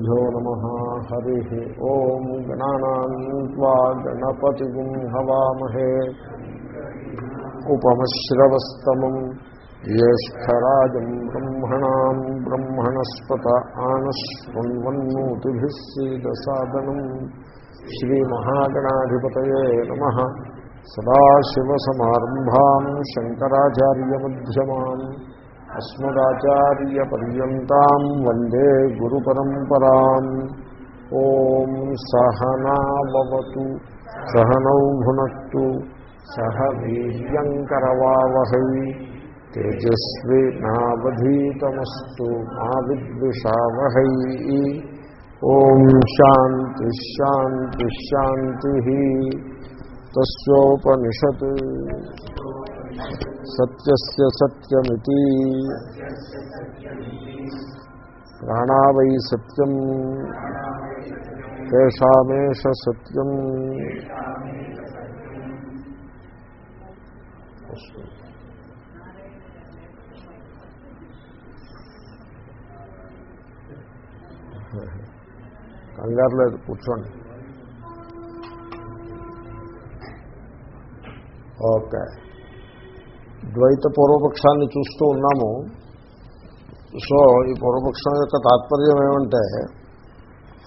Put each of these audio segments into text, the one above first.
श्रीगुरुभ्यो नमः हरिः ॐ गणानाम् त्वा गणपतिगुं हवामहे उपमश्रवस्तमम् ज्येष्ठराजम् ब्रह्मणाम् ब्रह्मणस्पत आनश्वन्वन्नोतिभिः सीदसादनम् श्रीमहागणाधिपतये नमः सदाशिवसमारम्भाम् అస్మదాచార్యపర్యంతం వందే గురు పరంపరా ఓం సహనావతు సహనౌ భునత్తు సహ వీర్యంకరవావహై. తేజస్వి నావధీతమస్తు మా విద్విషావహై. ఓం శాంతి శాంతి శాంతి. తస్ోపనిషత్ సత్యస్య సత్యమితి. ప్రాణావై సత్యం. తేషామేష సత్యం. కంగారు లేదు కూర్చోండి. ఓకే. ద్వైత పూర్వపక్షాన్ని చూస్తూ ఉన్నాము. సో ఈ పూర్వపక్షం యొక్క తాత్పర్యం ఏమంటే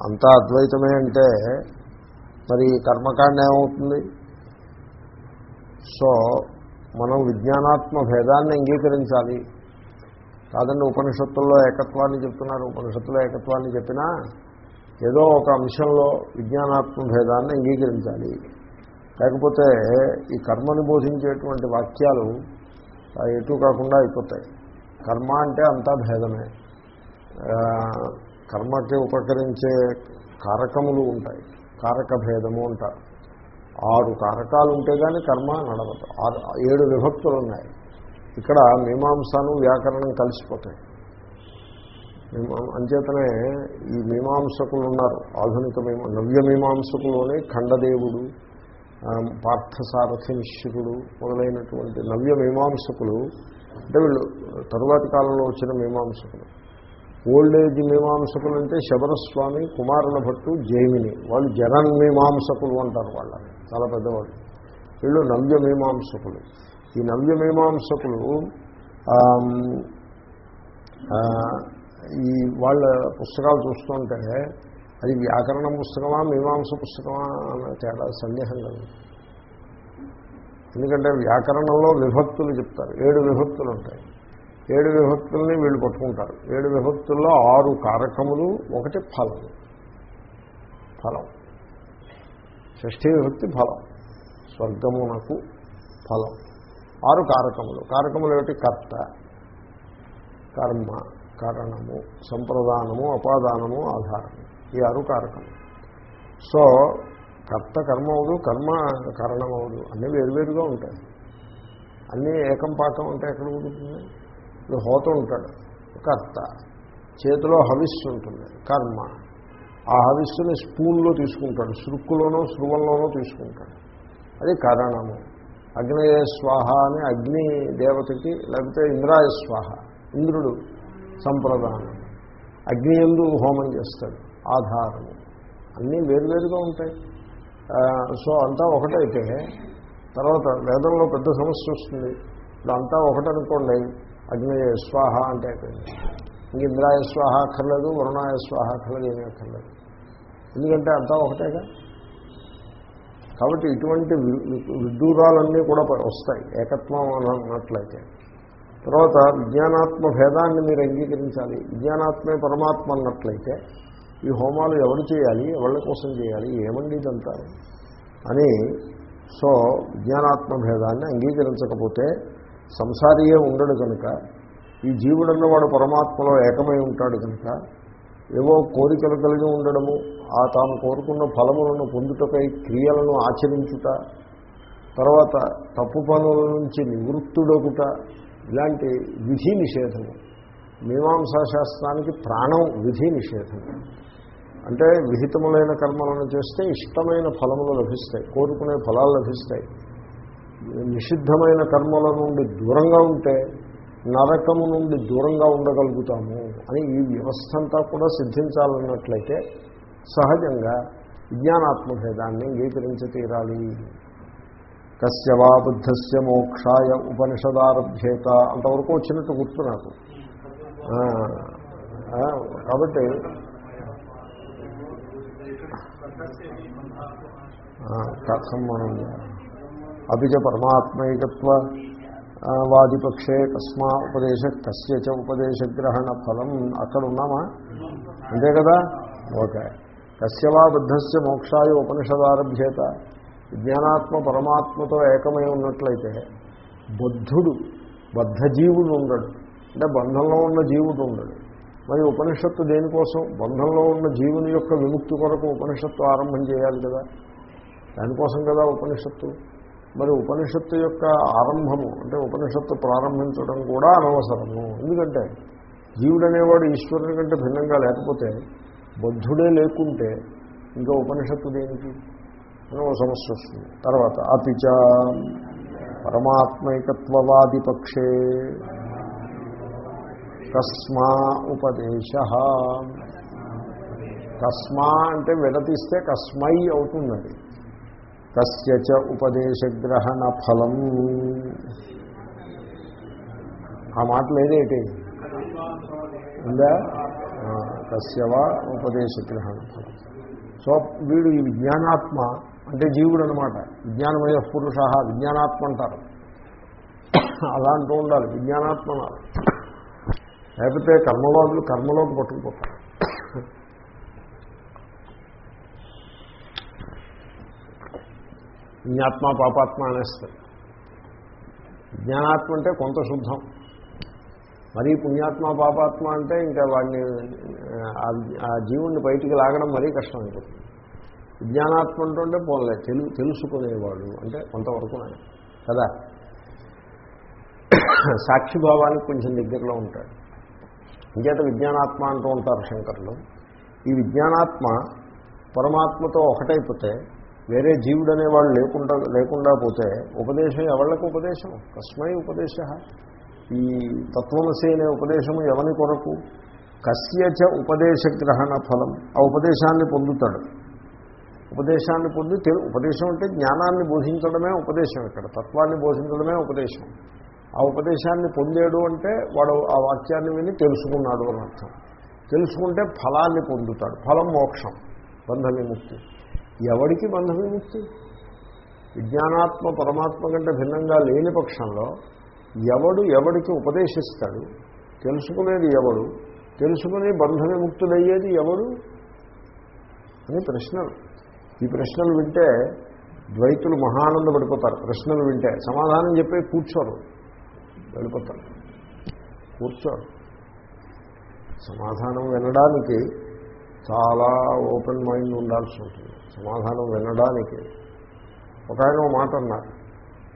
అంతా అద్వైతమే అంటే మరి కర్మకాండ ఏమవుతుంది? సో మనం విజ్ఞానాత్మ భేదాన్ని అంగీకరించాలి. కాదండి ఉపనిషత్తుల్లో ఏకత్వాన్ని చెప్తున్నారు. ఉపనిషత్తులో ఏకత్వాన్ని చెప్పినా ఏదో ఒక అంశంలో విజ్ఞానాత్మ భేదాన్ని అంగీకరించాలి. లేకపోతే ఈ కర్మను బోధించేటువంటి వాక్యాలు ఎటు కాకుండా అయిపోతాయి. కర్మ అంటే అంతా భేదమే. కర్మకి ఉపకరించే కారకములు ఉంటాయి. కారక భేదము అంటారు ఆరు కారకాలు ఉంటే కానీ కర్మ నడవదు. ఆరు ఏడు విభక్తులు ఉన్నాయి. ఇక్కడ మీమాంసను వ్యాకరణం కలిసిపోతాయి. అంచేతనే ఈ మీమాంసకులు ఉన్నారు. ఆధునిక మీమా నవ్య మీమాంసకులోనే ఖండదేవుడు పార్థసారథి నిశ్చితుడు మొదలైనటువంటి నవ్య మీమాంసకులు అంటే వీళ్ళు తరువాతి కాలంలో వచ్చిన మీమాంసకులు. ఓల్డ్ ఏజ్ మీమాంసకులు అంటే శబరస్వామి కుమారుల భట్టు జైమిని. వాళ్ళు జనన్ మీమాంసకులు అంటారు వాళ్ళని. చాలా పెద్దవాళ్ళు. వీళ్ళు నవ్య మీమాంసకులు. ఈ నవ్య మీమాంసకులు ఈ వాళ్ళ పుస్తకాలు చూస్తుంటే అది వ్యాకరణ పుస్తకమా మీమాంస పుస్తకమా అన్న తేడా సందేహం లేదు. ఎందుకంటే వ్యాకరణంలో విభక్తులు చెప్తారు. ఏడు విభక్తులు ఉంటాయి. ఏడు విభక్తుల్ని వీళ్ళు పట్టుకుంటారు. ఏడు విభక్తుల్లో ఆరు కారకములు ఒకటి ఫలం. ఫలం. షష్ఠీ విభక్తి ఫలం. స్వర్గమునకు ఫలం. ఆరు కారకములు. కారకములు ఏమిటి? కర్త కర్మ కారణము సంప్రదానము అపాదానము ఆధారము. ఈ ఆరు కారకం. సో కర్త కర్మ అవదు కర్మ కారణం అవదు. అన్నీ వేరువేరుగా ఉంటాయి. అన్నీ ఏకం పాకం అంటే ఎక్కడ ఉంటుంది ఇప్పుడు హోత ఉంటాడు. కర్త. చేతిలో హవిస్సు ఉంటుంది. కర్మ. ఆ హవిస్సుని స్పూన్లో తీసుకుంటాడు. శృక్కులోనో శృవంలోనో తీసుకుంటాడు. అది కారణము. అగ్నయ స్వాహ అని అగ్ని దేవతకి లేకపోతే ఇంద్రాయ స్వాహ. ఇంద్రుడు సంప్రదానం. అగ్ని ఎందు హోమం చేస్తాడు. ఆధారము. అన్నీ వేరువేరుగా ఉంటాయి. సో అంతా ఒకటైతే తర్వాత వేదంలో పెద్ద సమస్య వస్తుంది. ఇప్పుడు అంతా ఒకటనుకోండి అగ్నియ స్వాహ అంటే అయిపోయింది. ఇంక ఇంద్రాయ స్వాహ అక్కర్లేదు వరుణాయ స్వాహ అక్కర్లేదు ఏమీ అక్కర్లేదు. ఎందుకంటే అంతా ఒకటేగా? కాబట్టి ఇటువంటి విడ్డూరాలన్నీ కూడా వస్తాయి ఏకత్వం అన్నట్లయితే. తర్వాత విజ్ఞానాత్మ భేదాన్ని మీరు అంగీకరించాలి. విజ్ఞానాత్మే పరమాత్మ అన్నట్లయితే ఈ హోమాలు ఎవరు చేయాలి? ఎవరి కోసం చేయాలి? ఏమండి ఇదంతా? అని సో విజ్ఞానాత్మ భేదాన్ని అంగీకరించకపోతే సంసారీయే ఉండడు కనుక ఈ జీవుడన్న వాడు పరమాత్మలో ఏకమై ఉంటాడు కనుక ఏవో కోరికలు కలిగి ఉండడము ఆ తాము కోరుకున్న ఫలములను పొందుటకై క్రియలను ఆచరించుట తర్వాత తప్పు పనుల నుంచి నివృత్తుడొకట ఇలాంటి విధి నిషేధము మీమాంసా శాస్త్రానికి ప్రాణం విధి నిషేధము అంటే విహితములైన కర్మలను చేస్తే ఇష్టమైన ఫలములు లభిస్తాయి కోరుకునే ఫలాలు లభిస్తాయి. నిషిద్ధమైన కర్మల నుండి దూరంగా ఉంటే నరకము నుండి దూరంగా ఉండగలుగుతాము అని ఈ వ్యవస్థ అంతా కూడా సిద్ధించాలన్నట్లయితే సహజంగా విజ్ఞానాత్మభేదాన్ని అంగీకరించి తీరాలి. కస్యవా బుద్ధస్య మోక్షాయ ఉపనిషదారభ్యేత అంతవరకు వచ్చినట్టు గుర్తు నాకు. కాబట్టి కథం అభిజ పరమాత్మైకత్వ వాదిపక్షే కస్మా ఉపదేశ కస్యచ ఉపదేశగ్రహణ ఫలం. అక్కడ ఉన్నామా అంతే కదా? ఓకే. కస్యవా బుద్ధస్య మోక్షాయ ఉపనిషదారభ్యేత. విజ్ఞానాత్మ పరమాత్మతో ఏకమై ఉన్నట్లయితే బుద్ధుడు బద్ధజీవుడు ఉండడు. అంటే బంధంలో ఉన్న జీవుడు ఉండడు. మరి ఉపనిషత్తు దేనికోసం? బంధంలో ఉన్న జీవుని యొక్క విముక్తి కొరకు ఉపనిషత్తు ఆరంభం చేయాలి కదా. దానికోసం కదా ఉపనిషత్తు. మరి ఉపనిషత్తు యొక్క ఆరంభము అంటే ఉపనిషత్తు ప్రారంభించడం కూడా అనవసరము. ఎందుకంటే జీవుడు అనేవాడు ఈశ్వరుని కంటే భిన్నంగా లేకపోతే బుద్ధుడే లేకుంటే ఇంకా ఉపనిషత్తు దేనికి? అని ఒక సమస్య వస్తుంది. తర్వాత అపిచ పరమాత్మైకత్వవాది పక్షే కస్మా ఉపదేశ. కస్మా అంటే విడతీస్తే కస్మై అవుతుందండి. కస్య ఉపదేశగ్రహణ ఫలం. ఆ మాట లేదేటి? ఉందా? ఆ, కస్యవా ఉపదేశగ్రహణ ఫలం. సో వీడు ఈ విజ్ఞానాత్మ అంటే జీవుడు అనమాట విజ్ఞానమయ పురుష విజ్ఞానాత్మ అంటారు. అలా అంటూ ఉండాలి. విజ్ఞానాత్మ అనాలి. లేకపోతే కర్మవాదులు కర్మలోకి పట్టుకుపోతారు. పుణ్యాత్మ పాపాత్మ అనేస్తారు జ్ఞానాత్మ అంటే కొంత శుద్ధం. మరీ పుణ్యాత్మ పాపాత్మ అంటే ఇంకా వాడిని ఆ, జీవుణ్ణి బయటికి లాగడం మరీ కష్టం అయిపోతుంది విజ్ఞానాత్మ అంటుంటే పోలే తెలు తెలుసుకునేవాడు అంటే కొంతవరకు కదా? సాక్షిభావానికి కొంచెం దగ్గరలో ఉంటాడు. ఇంకేత విజ్ఞానాత్మ అంటూ ఉంటారు శంకర్లు. ఈ విజ్ఞానాత్మ పరమాత్మతో ఒకటైపోతే వేరే జీవుడు అనేవాడు లేకుండా లేకుండా పోతే ఉపదేశం ఎవళ్ళకు ఉపదేశం? కస్మై ఉపదేశ. ఈ తత్వమసి అనే ఉపదేశము ఎవని కొరకు? కస్యచ ఉపదేశగ్రహణ ఫలం. ఆ ఉపదేశాన్ని పొందుతాడు. ఉపదేశాన్ని పొంది ఉపదేశం అంటే జ్ఞానాన్ని బోధించడమే ఉపదేశం ఇక్కడ. తత్వాన్ని బోధించడమే ఉపదేశం. ఆ ఉపదేశాన్ని పొందాడు అంటే వాడు ఆ వాక్యాన్ని విని తెలుసుకున్నాడు అని అర్థం. తెలుసుకుంటే ఫలాన్ని పొందుతాడు. ఫలం మోక్షం బంధ విముక్తి ఎవడికి బంధ విముక్తి విజ్ఞానాత్మ పరమాత్మ కంటే భిన్నంగా లేని పక్షంలో ఎవడు ఎవడికి ఉపదేశిస్తాడు? తెలుసుకునేది ఎవడు? తెలుసుకుని బంధ విముక్తుడయ్యేది ఎవడు? అని ప్రశ్నలు. ఈ ప్రశ్నలు వింటే ద్వైతులు మహానందపడిపోతారు. ప్రశ్నలు వింటే సమాధానం చెప్పి కూర్చోరు. వెళ్ళిపోతాడు కూర్చోడు సమాధానం వినడానికి చాలా ఓపెన్ మైండ్ ఉండాల్సి ఉంటుంది. సమాధానం వినడానికి. ఒక ఆయన మాట అన్నారు.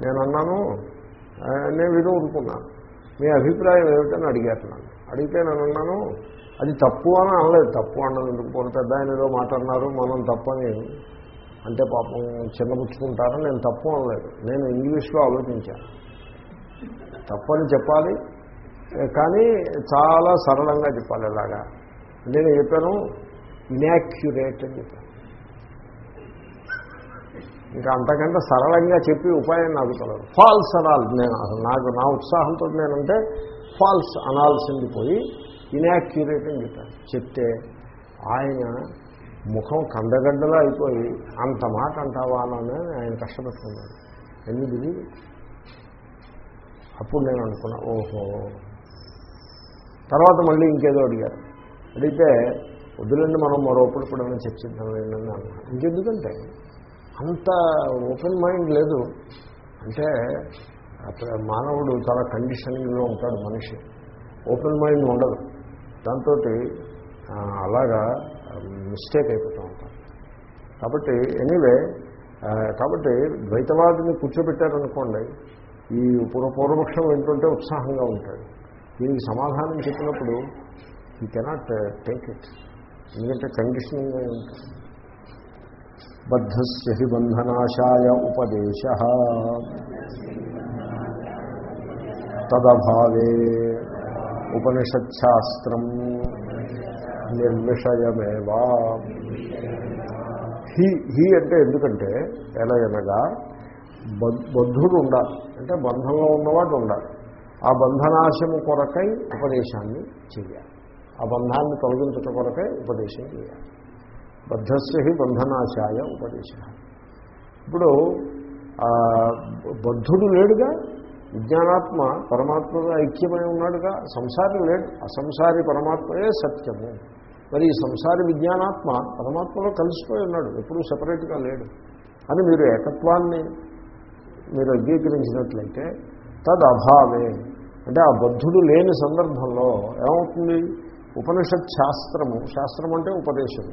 నేను అన్నాను నేను విని ఊరుకున్నాను మీ అభిప్రాయం ఏమిటని అడిగేస్తున్నాను అడిగితే నేను అన్నాను అది తప్పు అని అనలేదు. తప్పు అన్నది ఎందుకు పోతే పెద్ద ఆయన ఏదో మాట అన్నారు మనం తప్పని అంటే పాపం చిన్నపుచ్చుకుంటారని నేను తప్పు అనలేదు. నేను ఇంగ్లీష్లో ఆలోచించాను. తప్పని చెప్పాలి. కానీ చాలా సరళంగా చెప్పాలి ఇలాగా నేను చెప్పాను ఇన్యాక్యురేట్ అని చెప్పాను. ఇంకా అంతకంటే సరళంగా చెప్పి ఉపాయం నాకు తెలియదు ఫాల్స్ అనాలి నేను అసలు నాకు నా ఉత్సాహంతో నేనంటే ఫాల్స్ అనాల్సింది పోయి ఇన్యాక్యురేట్ అని చెప్పాను. చెప్తే ఆయన ముఖం కందగడ్డలా అయిపోయి అంత మాట అంటావా? అని ఆయన కష్టపెట్టుకున్నాడు. ఎందుకు అప్పుడు నేను అనుకున్నా ఓహో. తర్వాత మళ్ళీ ఇంకేదో అడిగారు. అడిగితే వద్దులండి మనం మరోప్పుడు కూడా చర్చిద్దాం లేండి అని ఇంకెందుకంటే అంత ఓపెన్ మైండ్ లేదు. అంటే అక్కడ మానవుడు చాలా కండిషనింగ్లో ఉంటాడు మనిషి. ఓపెన్ మైండ్ ఉండదు. దాంతో అలాగా మిస్టేక్ అయిపోతూ ఉంటాం కాబట్టి ఎనీవే కాబట్టి ద్వైతవాదిని కూర్చోబెట్టారనుకోండి ఈ పూర్వ పూర్వపక్షం ఏంటంటే ఉత్సాహంగా ఉంటాడు. దీనికి సమాధానం చెప్పినప్పుడు ఈ కెనాట్ టేక్ ఇట్ ఎందుకంటే కండిషనింగ్ ఉంటుంది బద్ధస్య హి బంధనాశాయ ఉపదేశ. తదభావే ఉపనిషత్శాస్త్రం నిర్విషయమేవా హీ హి అంటే ఎందుకంటే ఎలా అనగా బద్ధుడు ఉండాలి అంటే బంధంలో ఉన్నవాడు ఉండాలి ఆ బంధనాశము కొరకై ఉపదేశాన్ని చేయాలి ఆ బంధాన్ని తొలగించట కొరకై ఉపదేశం చేయాలి బద్ధస్య హి బంధనాశాయ ఉపదేశ. ఇప్పుడు బద్ధుడు లేడుగా విజ్ఞానాత్మ పరమాత్మగా ఐక్యమై ఉన్నాడుగా సంసారి లేడు అసంసారి పరమాత్మయే సత్యము. మరి ఈ సంసారి విజ్ఞానాత్మ పరమాత్మలో కలిసిపోయి ఉన్నాడు ఎప్పుడూ సపరేట్గా లేడు. అని మీరు ఏకత్వాన్ని మీరు అంగీకరించినట్లయితే తద్ అభావే అంటే ఆ బద్ధుడు లేని సందర్భంలో ఏమవుతుంది? ఉపనిషత్ శాస్త్రము శాస్త్రం అంటే ఉపదేశము.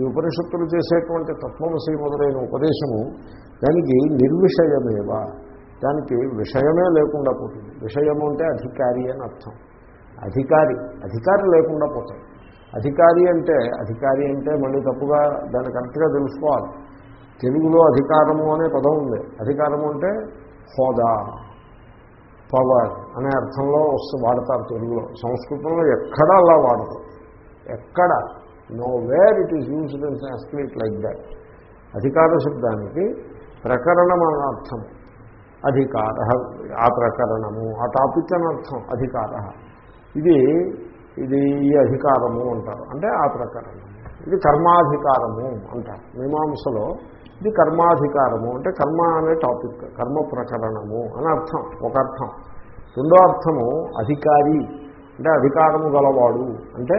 ఈ ఉపనిషత్తులు చేసేటువంటి తత్వమసి మొదలైన ఉపదేశము దానికి నిర్విషయమేవా. దానికి విషయమే లేకుండా పోతుంది. విషయము అంటే అధికారి అని అర్థం. అధికారి అధికారి లేకుండా పోతాయి. అధికారి అంటే అధికారి అంటే మళ్ళీ తప్పుగా దాన్ని కరెక్ట్గా తెలుసుకోవాలి. తెలుగులో అధికారము అనే పదం ఉంది. అధికారము అంటే హోదా పవర్ అనే అర్థంలో వస్తు వాడతారు తెలుగులో. సంస్కృతంలో ఎక్కడా అలా వాడదు ఎక్కడ? Nowhere it is used in Sanskrit like that అధికార శబ్దానికి ప్రకరణం అనే అర్థం. అధికార ఆ ప్రకరణము ఆ టాపిక్ అని అర్థం. అధికార. ఇది ఇది ఈ అధికారము అంటారు. అంటే ఆ ప్రకరణము. ఇది కర్మాధికారము అంటారు. మీమాంసలో ఇది కర్మాధికారము అంటే కర్మ అనే టాపిక్ కర్మ ప్రకరణము అని అర్థం ఒక అర్థం. రెండో అర్థము అధికారి అంటే అధికారము గలవాడు అంటే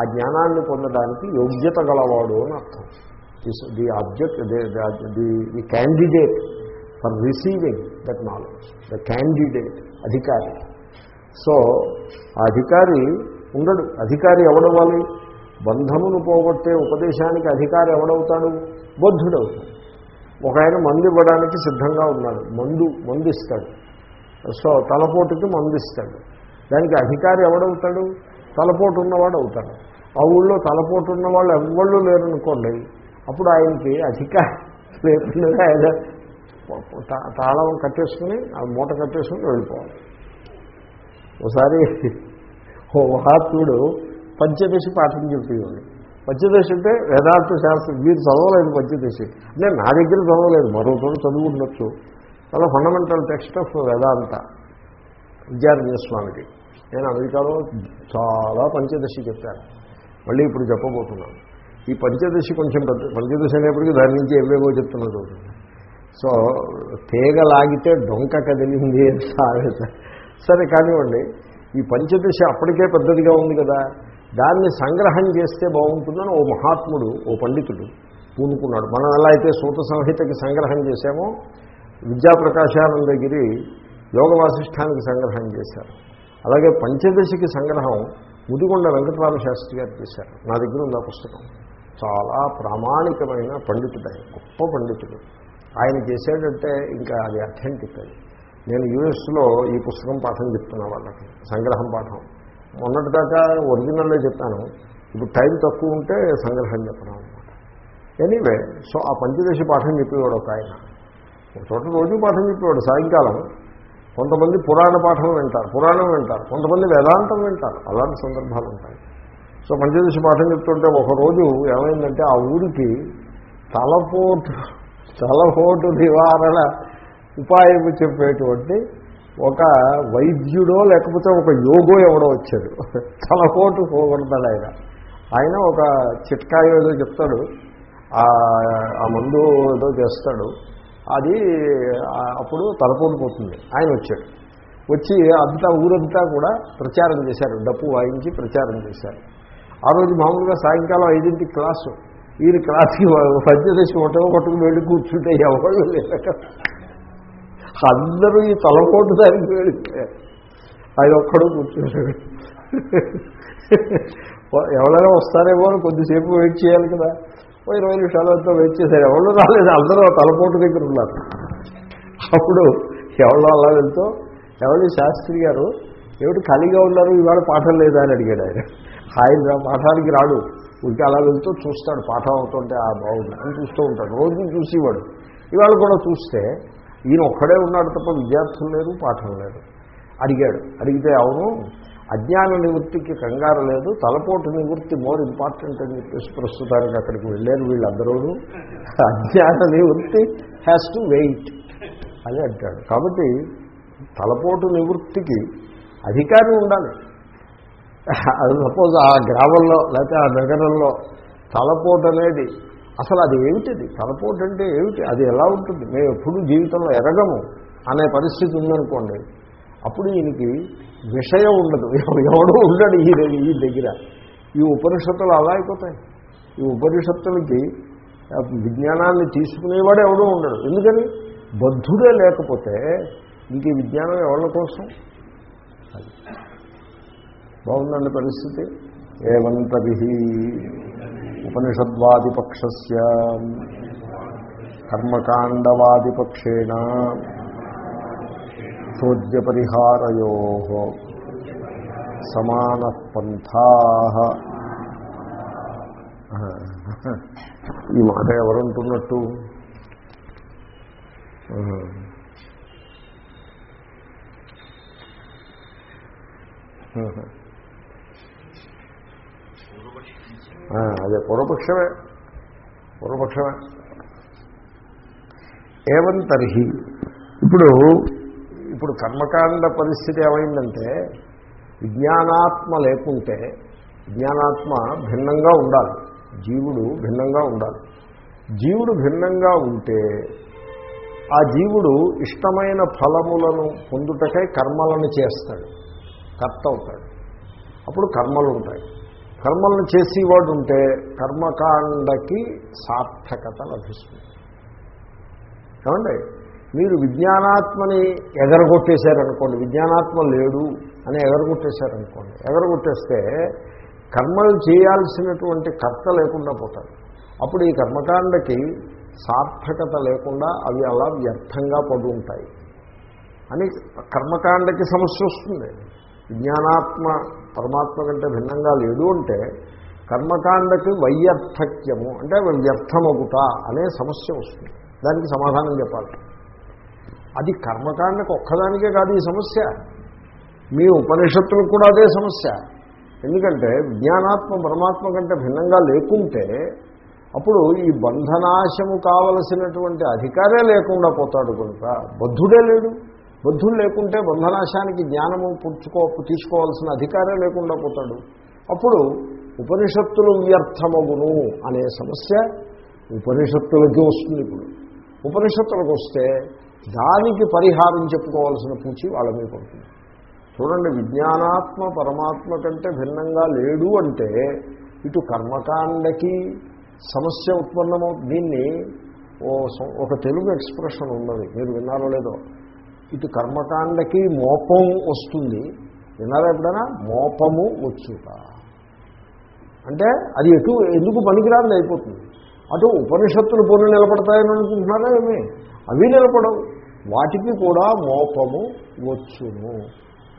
ఆ జ్ఞానాన్ని పొందడానికి యోగ్యత గలవాడు అని అర్థం. The object the the candidate for receiving that knowledge the candidate అధికారి. సో ఆ అధికారి ఉండడు. అధికారి ఎవడవ్వాలి? బంధమును పోగొట్టే ఉపదేశానికి అధికారి ఎవడవుతాడు బుద్ధుడవుతాడు. ఒక ఆయన మందు ఇవ్వడానికి సిద్ధంగా ఉన్నాడు. మందు మందు ఇస్తాడు సో తలపోటుకి మందు ఇస్తాడు దానికి అధికారి ఎవడవుతాడు తలపోటు ఉన్నవాడు అవుతాడు ఆ ఊళ్ళో తలపోటు ఉన్నవాళ్ళు ఎవళ్ళు లేరనుకోండి అప్పుడు ఆయనకి అధికారి లేకుండా ఆయన తాళం కట్టేసుకుని ఆ మూట కట్టేసుకుని వెళ్ళిపోవాలి. ఒకసారి ఓ మహాత్ముడు పంచదశి పాఠం చెప్పేవాళ్ళు పంచదశి అంటే వేదాంత శాస్త్రం. వీరు చదవలేదు పంచదశి. అంటే నా దగ్గర చదవలేదు. మరో చోట చదువు ఉండొచ్చు. చాలా ఫండమెంటల్ టెక్స్ట్ ఆఫ్ వేదాంత. విద్యార్థస్వామికి నేను అమెరికాలో చాలా పంచదశి చెప్పాను. మళ్ళీ ఇప్పుడు చెప్పబోతున్నాను. ఈ పంచదశి కొంచెం పెద్ద పంచదశి అనేప్పటికీ దాని నుంచి ఏవేవో చెప్తున్నా చూడండి సో తీగ లాగితే డొంక కదిలింది అని సరే కానివ్వండి. ఈ పంచదశ అప్పటికే పెద్దదిగా ఉంది కదా. దాన్ని సంగ్రహం చేస్తే బాగుంటుందని ఓ మహాత్ముడు ఓ పండితుడు పూనుకున్నాడు. మనం ఎలా అయితే సూత సంహితకి సంగ్రహం చేశామో విద్యాప్రకాశానందగిరి యోగ వాసిష్టానికి సంగ్రహం చేశారు. అలాగే పంచదశికి సంగ్రహం ముదిగొండ వెంకటరామ శాస్త్రి గారు చేశారు. నా దగ్గర ఉంది ఆ పుస్తకం. చాలా ప్రామాణికమైన పండితుడు ఆయన గొప్ప పండితుడు. ఆయన చేసేటంటే ఇంకా అది అథెంటిక్ అది. నేను యూఎస్లో ఈ పుస్తకం పాఠం చెప్తున్నా వాళ్ళకి సంగ్రహం పాఠం. మొన్నటిదాకా ఒరిజినల్లే చెప్పాను. ఇప్పుడు టైం తక్కువ ఉంటే సంగ్రహం చెప్పడం అనమాట ఎనీవే సో ఆ పంచదశి పాఠం చెప్పేవాడు ఒక ఆయన. ఒక చోట రోజు పాఠం చెప్పేవాడు సాయంకాలం. కొంతమంది పురాణ పాఠం వింటారు పురాణం వింటారు కొంతమంది వేదాంతం వింటారు అలాంటి సందర్భాలు ఉంటాయి. సో పంచదశి పాఠం చెప్తుంటే ఒకరోజు ఏమైందంటే ఆ ఊరికి తలపోటు తలపోటు నివారణ ఉపాయం చెప్పేటువంటి ఒక వైద్యుడో లేకపోతే ఒక యోగో ఎవడో వచ్చాడు. తలపోటు పోగొడతాడు ఆయన. ఆయన ఒక చిట్కాయ ఏదో చెప్తాడు. ఆ మందు ఏదో చేస్తాడు. అది అప్పుడు తలపోటు పోతుంది. ఆయన వచ్చాడు. వచ్చి అంతా ఊరంతా కూడా ప్రచారం చేశారు. డప్పు వాయించి ప్రచారం చేశారు. ఆ రోజు మామూలుగా సాయంకాలం ఐదింటి క్లాసు. ఈయన క్లాస్కి పంచదశి ఒకటో పట్టుకుని వెళ్ళి కూర్చుంటే ఎవరు లేక అందరూ ఈ తలకోటు దానికి వెళ్ళిపోయారు. ఆయన ఒక్కడు కూర్చున్నాడు ఎవరైనా వస్తారేమో అని కొద్దిసేపు వెయిట్ చేయాలి కదా. ఓ ఇరవై నిమిషాలు అంతా వెయిట్ చేశారు. ఎవరు రాలేదు అందరూ తలపోటు దగ్గర ఉన్నారు. అప్పుడు ఎవరో అలా వెళ్తూ ఎవరి శాస్త్రి గారు ఏమిటి ఖాళీగా ఉన్నారు? ఇవాళ పాఠం లేదా? అని అడిగాడు ఆయన. ఆయన పాఠానికి రాడు. ఊరికి అలా వెళ్తూ చూస్తాడు పాఠం అవుతుంటే ఆ బాగుంది అని చూస్తూ ఉంటాడు. రోజు చూసేవాడు. ఇవాళ కూడా చూస్తే ఈయన ఒక్కడే ఉన్నాడు తప్ప విద్యార్థులు లేరు పాఠం లేదు. అడిగాడు. అడిగితే అవును అజ్ఞాన నివృత్తికి కంగారు లేదు తలపోటు నివృత్తి మోర్ ఇంపార్టెంట్ అని చెప్పేసి ప్రస్తుతానికి అక్కడికి వెళ్ళారు వీళ్ళందరూ అజ్ఞాన నివృత్తి హ్యాస్ టు వెయిట్ అని అంటాడు. కాబట్టి తలపోటు నివృత్తికి అధికారం ఉండాలి. అది సపోజ్ ఆ గ్రామంలో లేకపోతే ఆ నగరంలో తలపోటు అనేది అసలు అది ఏమిటిది? తలపోటు అంటే ఏమిటి? అది ఎలా ఉంటుంది? మేము ఎప్పుడు జీవితంలో ఎరగము అనే పరిస్థితి ఉందనుకోండి. అప్పుడు ఈయనకి విషయం ఉండదు. ఎవడో ఉండడు ఈ ఈ దగ్గర. ఈ ఉపనిషత్తులు అలా అయిపోతాయి. ఈ ఉపనిషత్తులకి విజ్ఞానాన్ని తీసుకునేవాడు ఎవడో ఉండడు. ఎందుకని? బద్ధుడే లేకపోతే ఇంక ఈ విజ్ఞానం ఎవరి కోసం? బాగుందండి పరిస్థితి? ఏవంతరి ఉపనిషద్వాదిపక్ష కర్మకాండవాదిపక్షేణ. చోద్యపరిహారయో సమానపంథా. ఈ మాట ఎవరుంటున్నట్టు? Mm-hmm. అదే పూర్వపక్షమే. పూర్వపక్షమే. ఏవం తర్హి? ఇప్పుడు ఇప్పుడు కర్మకాండ పరిస్థితి ఏమైందంటే విజ్ఞానాత్మ లేకుంటే జ్ఞానాత్మ భిన్నంగా ఉండాలి. జీవుడు భిన్నంగా ఉండాలి. జీవుడు భిన్నంగా ఉంటే ఆ జీవుడు ఇష్టమైన ఫలములను పొందుటకై కర్మలను చేస్తాడు. కర్త అవుతాడు. అప్పుడు కర్మలు ఉంటాయి. కర్మలను చేసేవాడు ఉంటే కర్మకాండకి సార్థకత లభిస్తుంది. ఏమండి? మీరు విజ్ఞానాత్మని ఎగరగొట్టేశారనుకోండి విజ్ఞానాత్మ లేడు అని ఎగరగొట్టేశారనుకోండి ఎగరగొట్టేస్తే కర్మలు చేయాల్సినటువంటి కర్త లేకుండా పోతాయి అప్పుడు ఈ కర్మకాండకి సార్థకత లేకుండా అవి అలా వ్యర్థంగా పడు ఉంటాయి అని కర్మకాండకి సమస్య వస్తుంది. విజ్ఞానాత్మ పరమాత్మ కంటే భిన్నంగా లేదు అంటే కర్మకాండకి వైయర్థక్యము అంటే వ్యర్థమగుట అనే సమస్య వస్తుంది. దానికి సమాధానం చెప్పాలి. అది కర్మకాండకు ఒక్కదానికే కాదు ఈ సమస్య. మీ ఉపనిషత్తులకు కూడా అదే సమస్య. ఎందుకంటే విజ్ఞానాత్మ పరమాత్మ కంటే భిన్నంగా లేకుంటే అప్పుడు ఈ బంధనాశము కావలసినటువంటి అధికారే లేకుండా పోతాడు కనుక బద్ధుడే లేడు. బుద్ధులు లేకుంటే బంధనాశానికి జ్ఞానము పుచ్చుకో తీసుకోవాల్సిన అధికారం లేకుండా పోతాడు. అప్పుడు ఉపనిషత్తులు వ్యర్థమగును అనే సమస్య ఉపనిషత్తులకి వస్తుంది ఇప్పుడు. ఉపనిషత్తులకు వస్తే దానికి పరిహారం చెప్పుకోవాల్సిన పూచి వాళ్ళ మీద పడుతుంది. చూడండి విజ్ఞానాత్మ పరమాత్మ కంటే భిన్నంగా లేడు అంటే ఇటు కర్మకాండకి సమస్య ఉత్పన్నమవు దీన్ని ఓ ఒక తెలుగు ఎక్స్ప్రెషన్ ఉన్నది. మీరు విన్నారో లేదో? ఇటు కర్మకాండకి మోపం వస్తుంది. విన్నారా ఎప్పుడైనా? మోపము వచ్చుట. అంటే అది ఎటు ఎందుకు పనికిరాంది అయిపోతుంది? అటు ఉపనిషత్తులు పొన్ను నిలబడతాయని అనుకుంటున్నారా ఏమి? అవి నిలబడవు. వాటికి కూడా మోపము వచ్చును.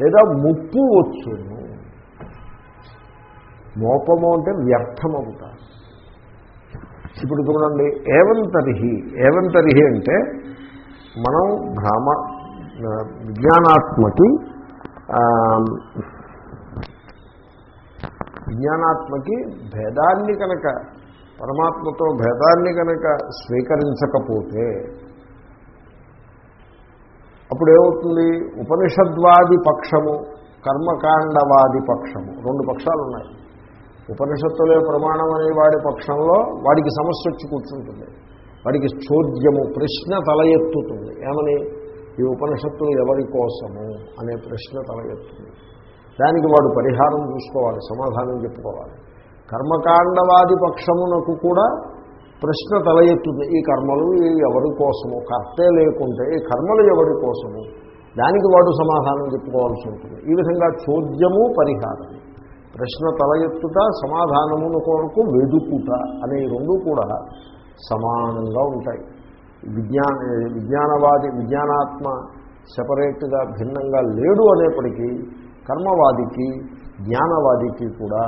లేదా ముప్పు వచ్చును. మోపము అంటే వ్యర్థమవుతా ఇప్పుడు చూడండి ఏవంతరిహి ఏవంతరిహి అంటే మనం భ్రమ విజ్ఞానాత్మకి విజ్ఞానాత్మకి భేదాన్ని కనుక పరమాత్మతో భేదాన్ని కనుక స్వీకరించకపోతే అప్పుడు ఏమవుతుంది ఉపనిషద్వాది పక్షము కర్మకాండవాది పక్షము రెండు పక్షాలు ఉన్నాయి ఉపనిషత్తులే ప్రమాణం అనే వాడి పక్షంలో వాడికి సమస్య వచ్చి కూర్చుంటుంది. వాడికి చోద్యము ప్రశ్న తల ఎత్తుతుంది. ఏమని? ఈ ఉపనిషత్తులు ఎవరి కోసము అనే ప్రశ్న తలెత్తుంది దానికి వాడు పరిహారం చూసుకోవాలి సమాధానం చెప్పుకోవాలి. కర్మకాండవాది పక్షమునకు కూడా ప్రశ్న తల ఎత్తుంది. ఈ కర్మలు ఎవరి కోసము? కర్తే లేకుంటే ఈ కర్మలు ఎవరి కోసము? దానికి వాడు సమాధానం చెప్పుకోవాల్సి ఉంటుంది. ఈ విధంగా చోద్యము పరిహారం. ప్రశ్న తల ఎత్తుట సమాధానమును కొరకు వెదుకుట అనే రెండు కూడా సమానంగా ఉంటాయి. విజ్ఞాన విజ్ఞానవాది విజ్ఞానాత్మ సెపరేట్గా భిన్నంగా లేడు అనేప్పటికీ కర్మవాదికి జ్ఞానవాదికి కూడా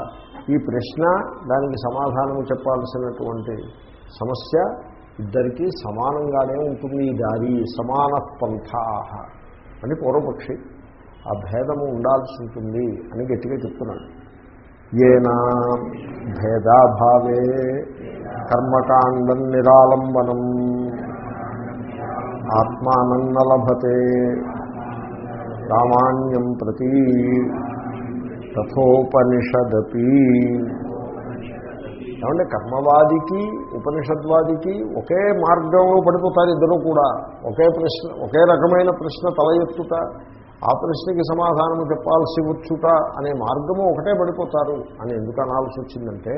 ఈ ప్రశ్న దానికి సమాధానం చెప్పాల్సినటువంటి సమస్య ఇద్దరికీ సమానంగానే ఉంటుంది ఈ దారి సమాన పంథాహ అని పూర్వపక్షి ఆ భేదము ఉండాల్సి ఉంటుంది అని గట్టిగా చెప్తున్నాడు. ఏనా భేదాభావే కర్మకాండం నిరాలంబనం. ఆత్మానన్న లభతే సామాన్యం ప్రతి తథోపనిషదపి. ఏమంటే కర్మవాదికి ఉపనిషద్వాదికి ఒకే మార్గంలో పడిపోతారు ఇద్దరు కూడా. ఒకే ప్రశ్న ఒకే రకమైన ప్రశ్న తల ఎత్తుట ఆ ప్రశ్నకి సమాధానం చెప్పాల్సి వచ్చుట అనే మార్గము ఒకటే పడిపోతారు అని ఎందుకు అనాల్సి వచ్చిందంటే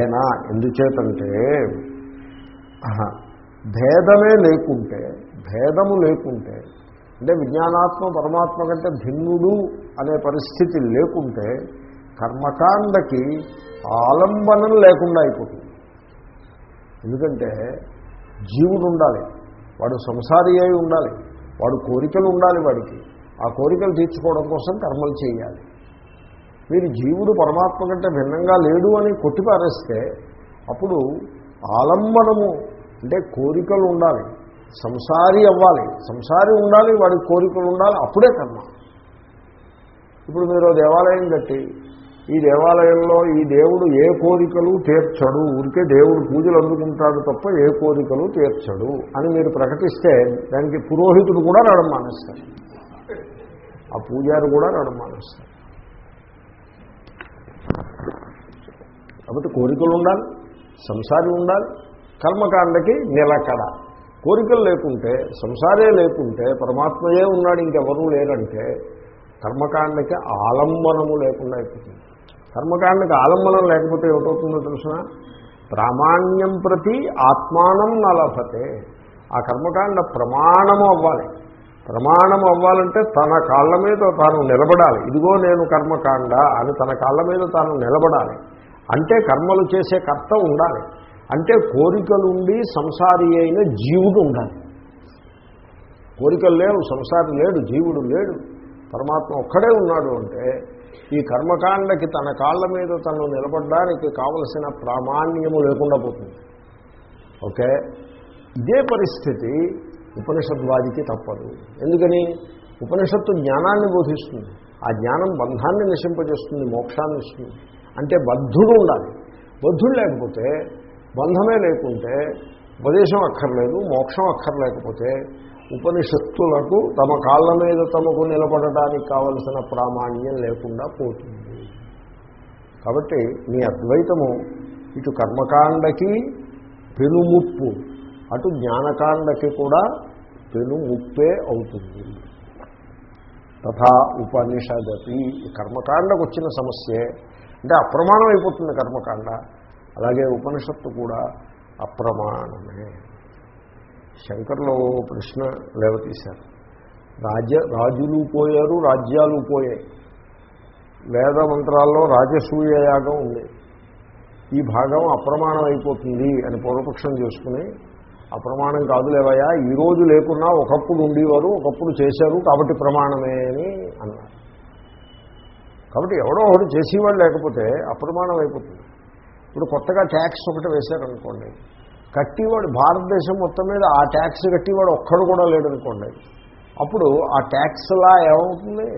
ఏనా ఎందుచేతంటే భేదమే లేకుంటే భేదము లేకుంటే అంటే విజ్ఞానాత్మ పరమాత్మ కంటే భిన్నుడు అనే పరిస్థితి లేకుంటే కర్మకాండకి ఆలంబనం లేకుండా అయిపోతుంది. ఎందుకంటే జీవుడు ఉండాలి వాడు సంసారి అయి ఉండాలి వాడు కోరికలు ఉండాలి వాడికి. ఆ కోరికలు తీర్చుకోవడం కోసం కర్మలు చేయాలి. మీరు జీవుడు పరమాత్మ కంటే భిన్నంగా లేడు అని కొట్టిపారేస్తే అప్పుడు ఆలంబనము అంటే కోరికలు ఉండాలి. సంసారి అవ్వాలి. సంసారి ఉండాలి వాడికి కోరికలు ఉండాలి అప్పుడే కర్మ. ఇప్పుడు మీరు దేవాలయం కట్టి ఈ దేవాలయంలో ఈ దేవుడు ఏ కోరికలు తీర్చడు. ఊరికే దేవుడు పూజలు అందుకుంటాడు తప్ప ఏ కోరికలు తీర్చడు అని మీరు ప్రకటిస్తే దానికి పురోహితుడు కూడా రావడం మానేస్తారు. ఆ పూజారి కూడా రావడం మానేస్తారు. కాబట్టి కోరికలు ఉండాలి సంసారి ఉండాలి కర్మకాండకి నిలకడ. కోరికలు లేకుంటే సంసారే లేకుంటే పరమాత్మయే ఉన్నాడు ఇంకెవరూ లేరంటే కర్మకాండకి ఆలంబనము లేకుండా అయిపోతుంది. కర్మకాండకి ఆలంబనం లేకపోతే ఏమిటవుతుందో తెలుసిన ప్రామాణ్యం ప్రతి ఆత్మానం నలభతే. ఆ కర్మకాండ ప్రమాణము అవ్వాలి. ప్రమాణం అవ్వాలంటే తన కాళ్ళ మీద తాను నిలబడాలి. ఇదిగో నేను కర్మకాండ అని తన కాళ్ళ మీద తాను నిలబడాలి. అంటే కర్మలు చేసే కర్త ఉండాలి. అంటే కోరికలుండి సంసారి అయిన జీవుడు ఉండాలి. కోరికలు లేవు సంసారి లేడు జీవుడు లేడు పరమాత్మ ఒక్కడే ఉన్నాడు అంటే ఈ కర్మకాండకి తన కాళ్ళ మీద తను నిలబడడానికి కావలసిన ప్రామాణ్యము లేకుండా పోతుంది. ఓకే? ఇదే పరిస్థితి ఉపనిషద్వాదికి తప్పదు. ఎందుకని? ఉపనిషత్తు జ్ఞానాన్ని బోధిస్తుంది. ఆ జ్ఞానం బంధాన్ని నశింపజేస్తుంది మోక్షాన్ని ఇస్తుంది. అంటే బద్ధుడు ఉండాలి. బద్ధుడు లేకపోతే బంధమే లేకుంటే ఉపదేశం అక్కర్లేదు మోక్షం అక్కర్లేకపోతే ఉపనిషత్తులకు తమ కాళ్ళ మీద తమకు నిలబడటానికి కావలసిన ప్రామాణ్యం లేకుండా పోతుంది. కాబట్టి మీ అద్వైతము ఇటు కర్మకాండకి పెనుముప్పు అటు జ్ఞానకాండకి కూడా పెనుముప్పే అవుతుంది. తథా ఉపనిషదపి. కర్మకాండకు వచ్చిన సమస్యే. అంటే అప్రమాణం అయిపోతుంది కర్మకాండ. అలాగే ఉపనిషత్తు కూడా అప్రమాణమే. శంకర్లో ప్రశ్న లేవతీశారు. రాజ్య రాజులు పోయారు రాజ్యాలు పోయాయి. వేద మంత్రాల్లో రాజసూయ యాగం ఉంది. ఈ భాగం అప్రమాణం అయిపోతుంది అని పూర్వపక్షం చేసుకుని అప్రమాణం కాదులేవయ్యా ఈరోజు లేకున్నా ఒకప్పుడు ఉండేవారు ఒకప్పుడు చేశారు కాబట్టి ప్రమాణమే అని అన్నారు. కాబట్టి ఎవడో ఒకడు చేసేవాడు లేకపోతే అప్రమాణం అయిపోతుంది. ఇప్పుడు కొత్తగా ట్యాక్స్ ఒకటి వేశారనుకోండి కట్టివాడు భారతదేశం మొత్తం మీద ఆ ట్యాక్స్ కట్టివాడు ఒక్కడు కూడా లేడనుకోండి అప్పుడు ఆ ట్యాక్స్లా ఏమవుతుంది?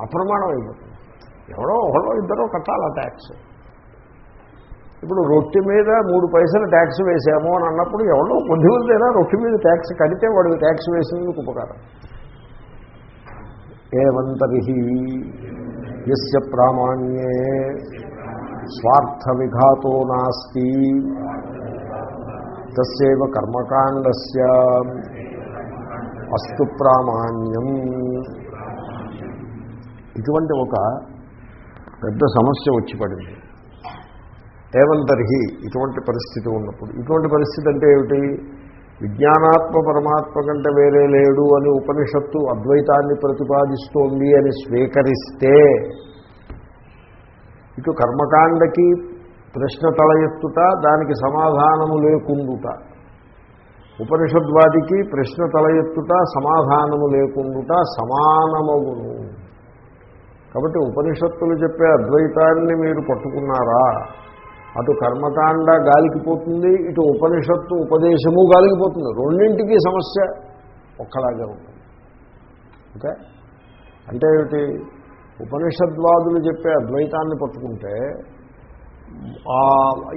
అప్రమాణం అయిపోతుంది. ఎవడో ఒకడో ఇద్దరో కట్టాలి ఆ ట్యాక్స్? ఇప్పుడు రొట్టె మీద మూడు పైసలు ట్యాక్స్ వేసాము అని అన్నప్పుడు ఎవడో కొద్ది మందినా రొట్టె మీద ట్యాక్స్ కడితే వాడికి ట్యాక్స్ వేసినందుకు ఉపకారం. ఏమంతరి ఎస్య ప్రామాణ్యే. స్వార్థ విఘాతో నాస్తి. తస్యవ కర్మకాండస్య. అస్తు ప్రామాణ్యం. ఇటువంటి ఒక పెద్ద సమస్య వచ్చి పడింది. ఏమంతర్హి ఇటువంటి పరిస్థితి ఉన్నప్పుడు. ఇటువంటి పరిస్థితి అంటే ఏమిటి? విజ్ఞానాత్మ పరమాత్మ కంటే వేరే లేడు అని ఉపనిషత్తు అద్వైతాన్ని ప్రతిపాదిస్తోంది అని స్వీకరిస్తే ఇటు కర్మకాండకి ప్రశ్న తల ఎత్తుట దానికి సమాధానము లేకుండుట. ఉపనిషద్వాదికి ప్రశ్న తల ఎత్తుట సమాధానము లేకుండుట సమానమగును. కాబట్టి ఉపనిషత్తులు చెప్పే అద్వైతాన్ని మీరు పట్టుకున్నారా? అటు కర్మకాండ గాలికి పోతుంది ఇటు ఉపనిషత్తు ఉపదేశము గాలికి పోతుంది. రెండింటికి సమస్య ఒక్కలాగే ఉంటుంది. ఓకే? అంటే ఏమిటి? ఉపనిషద్వాదులు చెప్పే అద్వైతాన్ని పట్టుకుంటే ఆ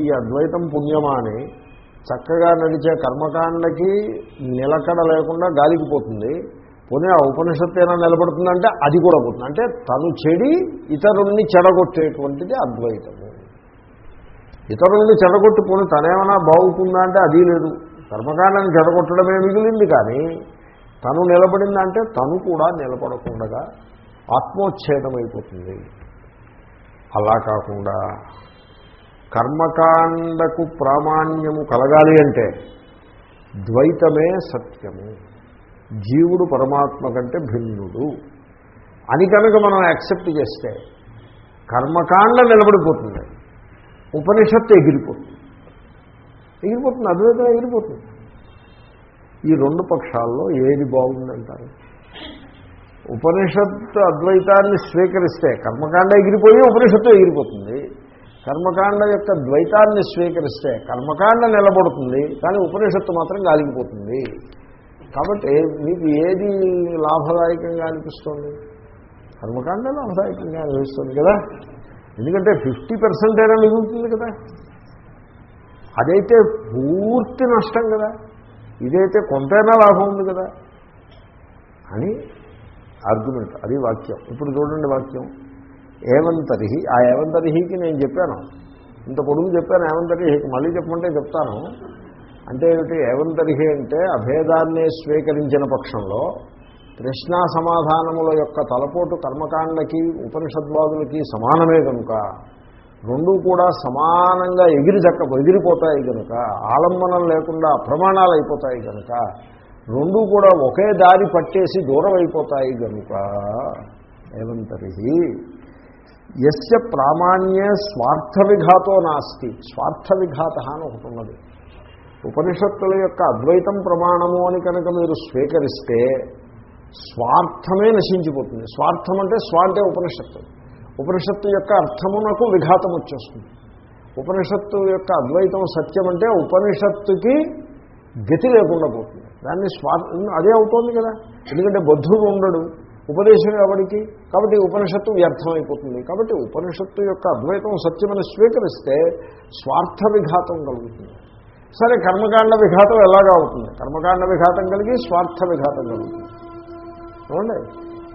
ఈ అద్వైతం పుణ్యమా అని చక్కగా నడిచే కర్మకాండకి నిలకడ లేకుండా గాలికి పోతుంది. పోనీ ఆ ఉపనిషత్తు ఏమైనా నిలబడుతుందంటే అది కూడా పోతుంది. అంటే తను చెడి ఇతరుణ్ణి చెడగొట్టేటువంటిది అద్వైతము. ఇతరుల్ని చెడగొట్టి పోనీ తనేమైనా బాగుతుందా అంటే అది లేదు. కర్మకాండాన్ని చెడగొట్టడమే మిగిలింది కానీ తను నిలబడిందంటే తను కూడా నిలబడకుండా ఆత్మోచ్ఛేదం అయిపోతుంది అలా కాకుండా కర్మకాండకు ప్రామాణ్యము కలగాలి అంటే ద్వైతమే సత్యము. జీవుడు పరమాత్మ కంటే భిన్నుడు అని కనుక మనం యాక్సెప్ట్ చేస్తే కర్మకాండ నిలబడిపోతుంది. ఉపనిషత్తు ఎగిరిపోతుంది. ఎగిరిపోతుంది అద్వైతం ఎగిరిపోతుంది. ఈ రెండు పక్షాల్లో ఏది బాగుందంటారు? ఉపనిషత్తు అద్వైతాన్ని స్వీకరిస్తే కర్మకాండ ఎగిరిపోయి ఉపనిషత్తు ఎగిరిపోతుంది. కర్మకాండ యొక్క ద్వైతాన్ని స్వీకరిస్తే కర్మకాండ నిలబడుతుంది కానీ ఉపనిషత్తు మాత్రం గాలిగిపోతుంది. కాబట్టి మీకు ఏది లాభదాయకంగా అనిపిస్తుంది? కర్మకాండ లాభదాయకంగా అనిపిస్తుంది కదా? ఎందుకంటే ఫిఫ్టీ పర్సెంట్ అయినా మిగులుతుంది కదా? అదైతే పూర్తి నష్టం కదా? ఇదైతే కొంతైనా లాభం ఉంది కదా? అని ఆర్గ్యుమెంట్ అది వాక్యం. ఇప్పుడు చూడండి వాక్యం. ఏమంతరిహి ఆ ఏమంతరిహికి నేను చెప్పాను. ఇంత పొడుగు చెప్పాను ఏమంతరిహికి మళ్ళీ చెప్పమంటే చెప్తాను. అంటే ఏమిటి? ఏవంతరిహి అంటే అభేదాన్ని స్వీకరించిన పక్షంలో ప్రశ్నా సమాధానముల యొక్క తలపోటు కర్మకాండకి ఉపనిషద్వాదులకి సమానమే కనుక రెండూ కూడా సమానంగా ఎగిరి చక్క ఎగిరిపోతాయి కనుక ఆలంబనం లేకుండా అప్రమాణాలు అయిపోతాయి కనుక రెండు కూడా ఒకే దారి పట్టేసి దూరం అయిపోతాయి కనుక ఏమంతరి ఎస్య ప్రామాణ్య స్వార్థ విఘాతో నాస్తి. స్వార్థ విఘాత అని ఒకటి ఉన్నది. ఉపనిషత్తుల యొక్క అద్వైతం ప్రమాణము అని కనుక మీరు స్వీకరిస్తే స్వార్థమే నశించిపోతుంది. స్వార్థం అంటే స్వ ఉపనిషత్తు. ఉపనిషత్తు యొక్క అర్థమునకు విఘాతం వచ్చేస్తుంది ఉపనిషత్తు యొక్క అద్వైతం సత్యం అంటే ఉపనిషత్తుకి గతి లేకుండా పోతుంది. దాన్ని స్వార్థ అదే అవుతోంది కదా. ఎందుకంటే బద్ధుడు ఉండడు. ఉపదేశం ఎవరికి? కాబట్టి ఉపనిషత్తు వ్యర్థమైపోతుంది. కాబట్టి ఉపనిషత్తు యొక్క అద్వైతం సత్యమని స్వీకరిస్తే స్వార్థ విఘాతం కలుగుతుంది. సరే కర్మకాండ విఘాతం ఎలాగా అవుతుంది? కర్మకాండ విఘాతం కలిగి స్వార్థ విఘాతం కలుగుతుంది. చూడండి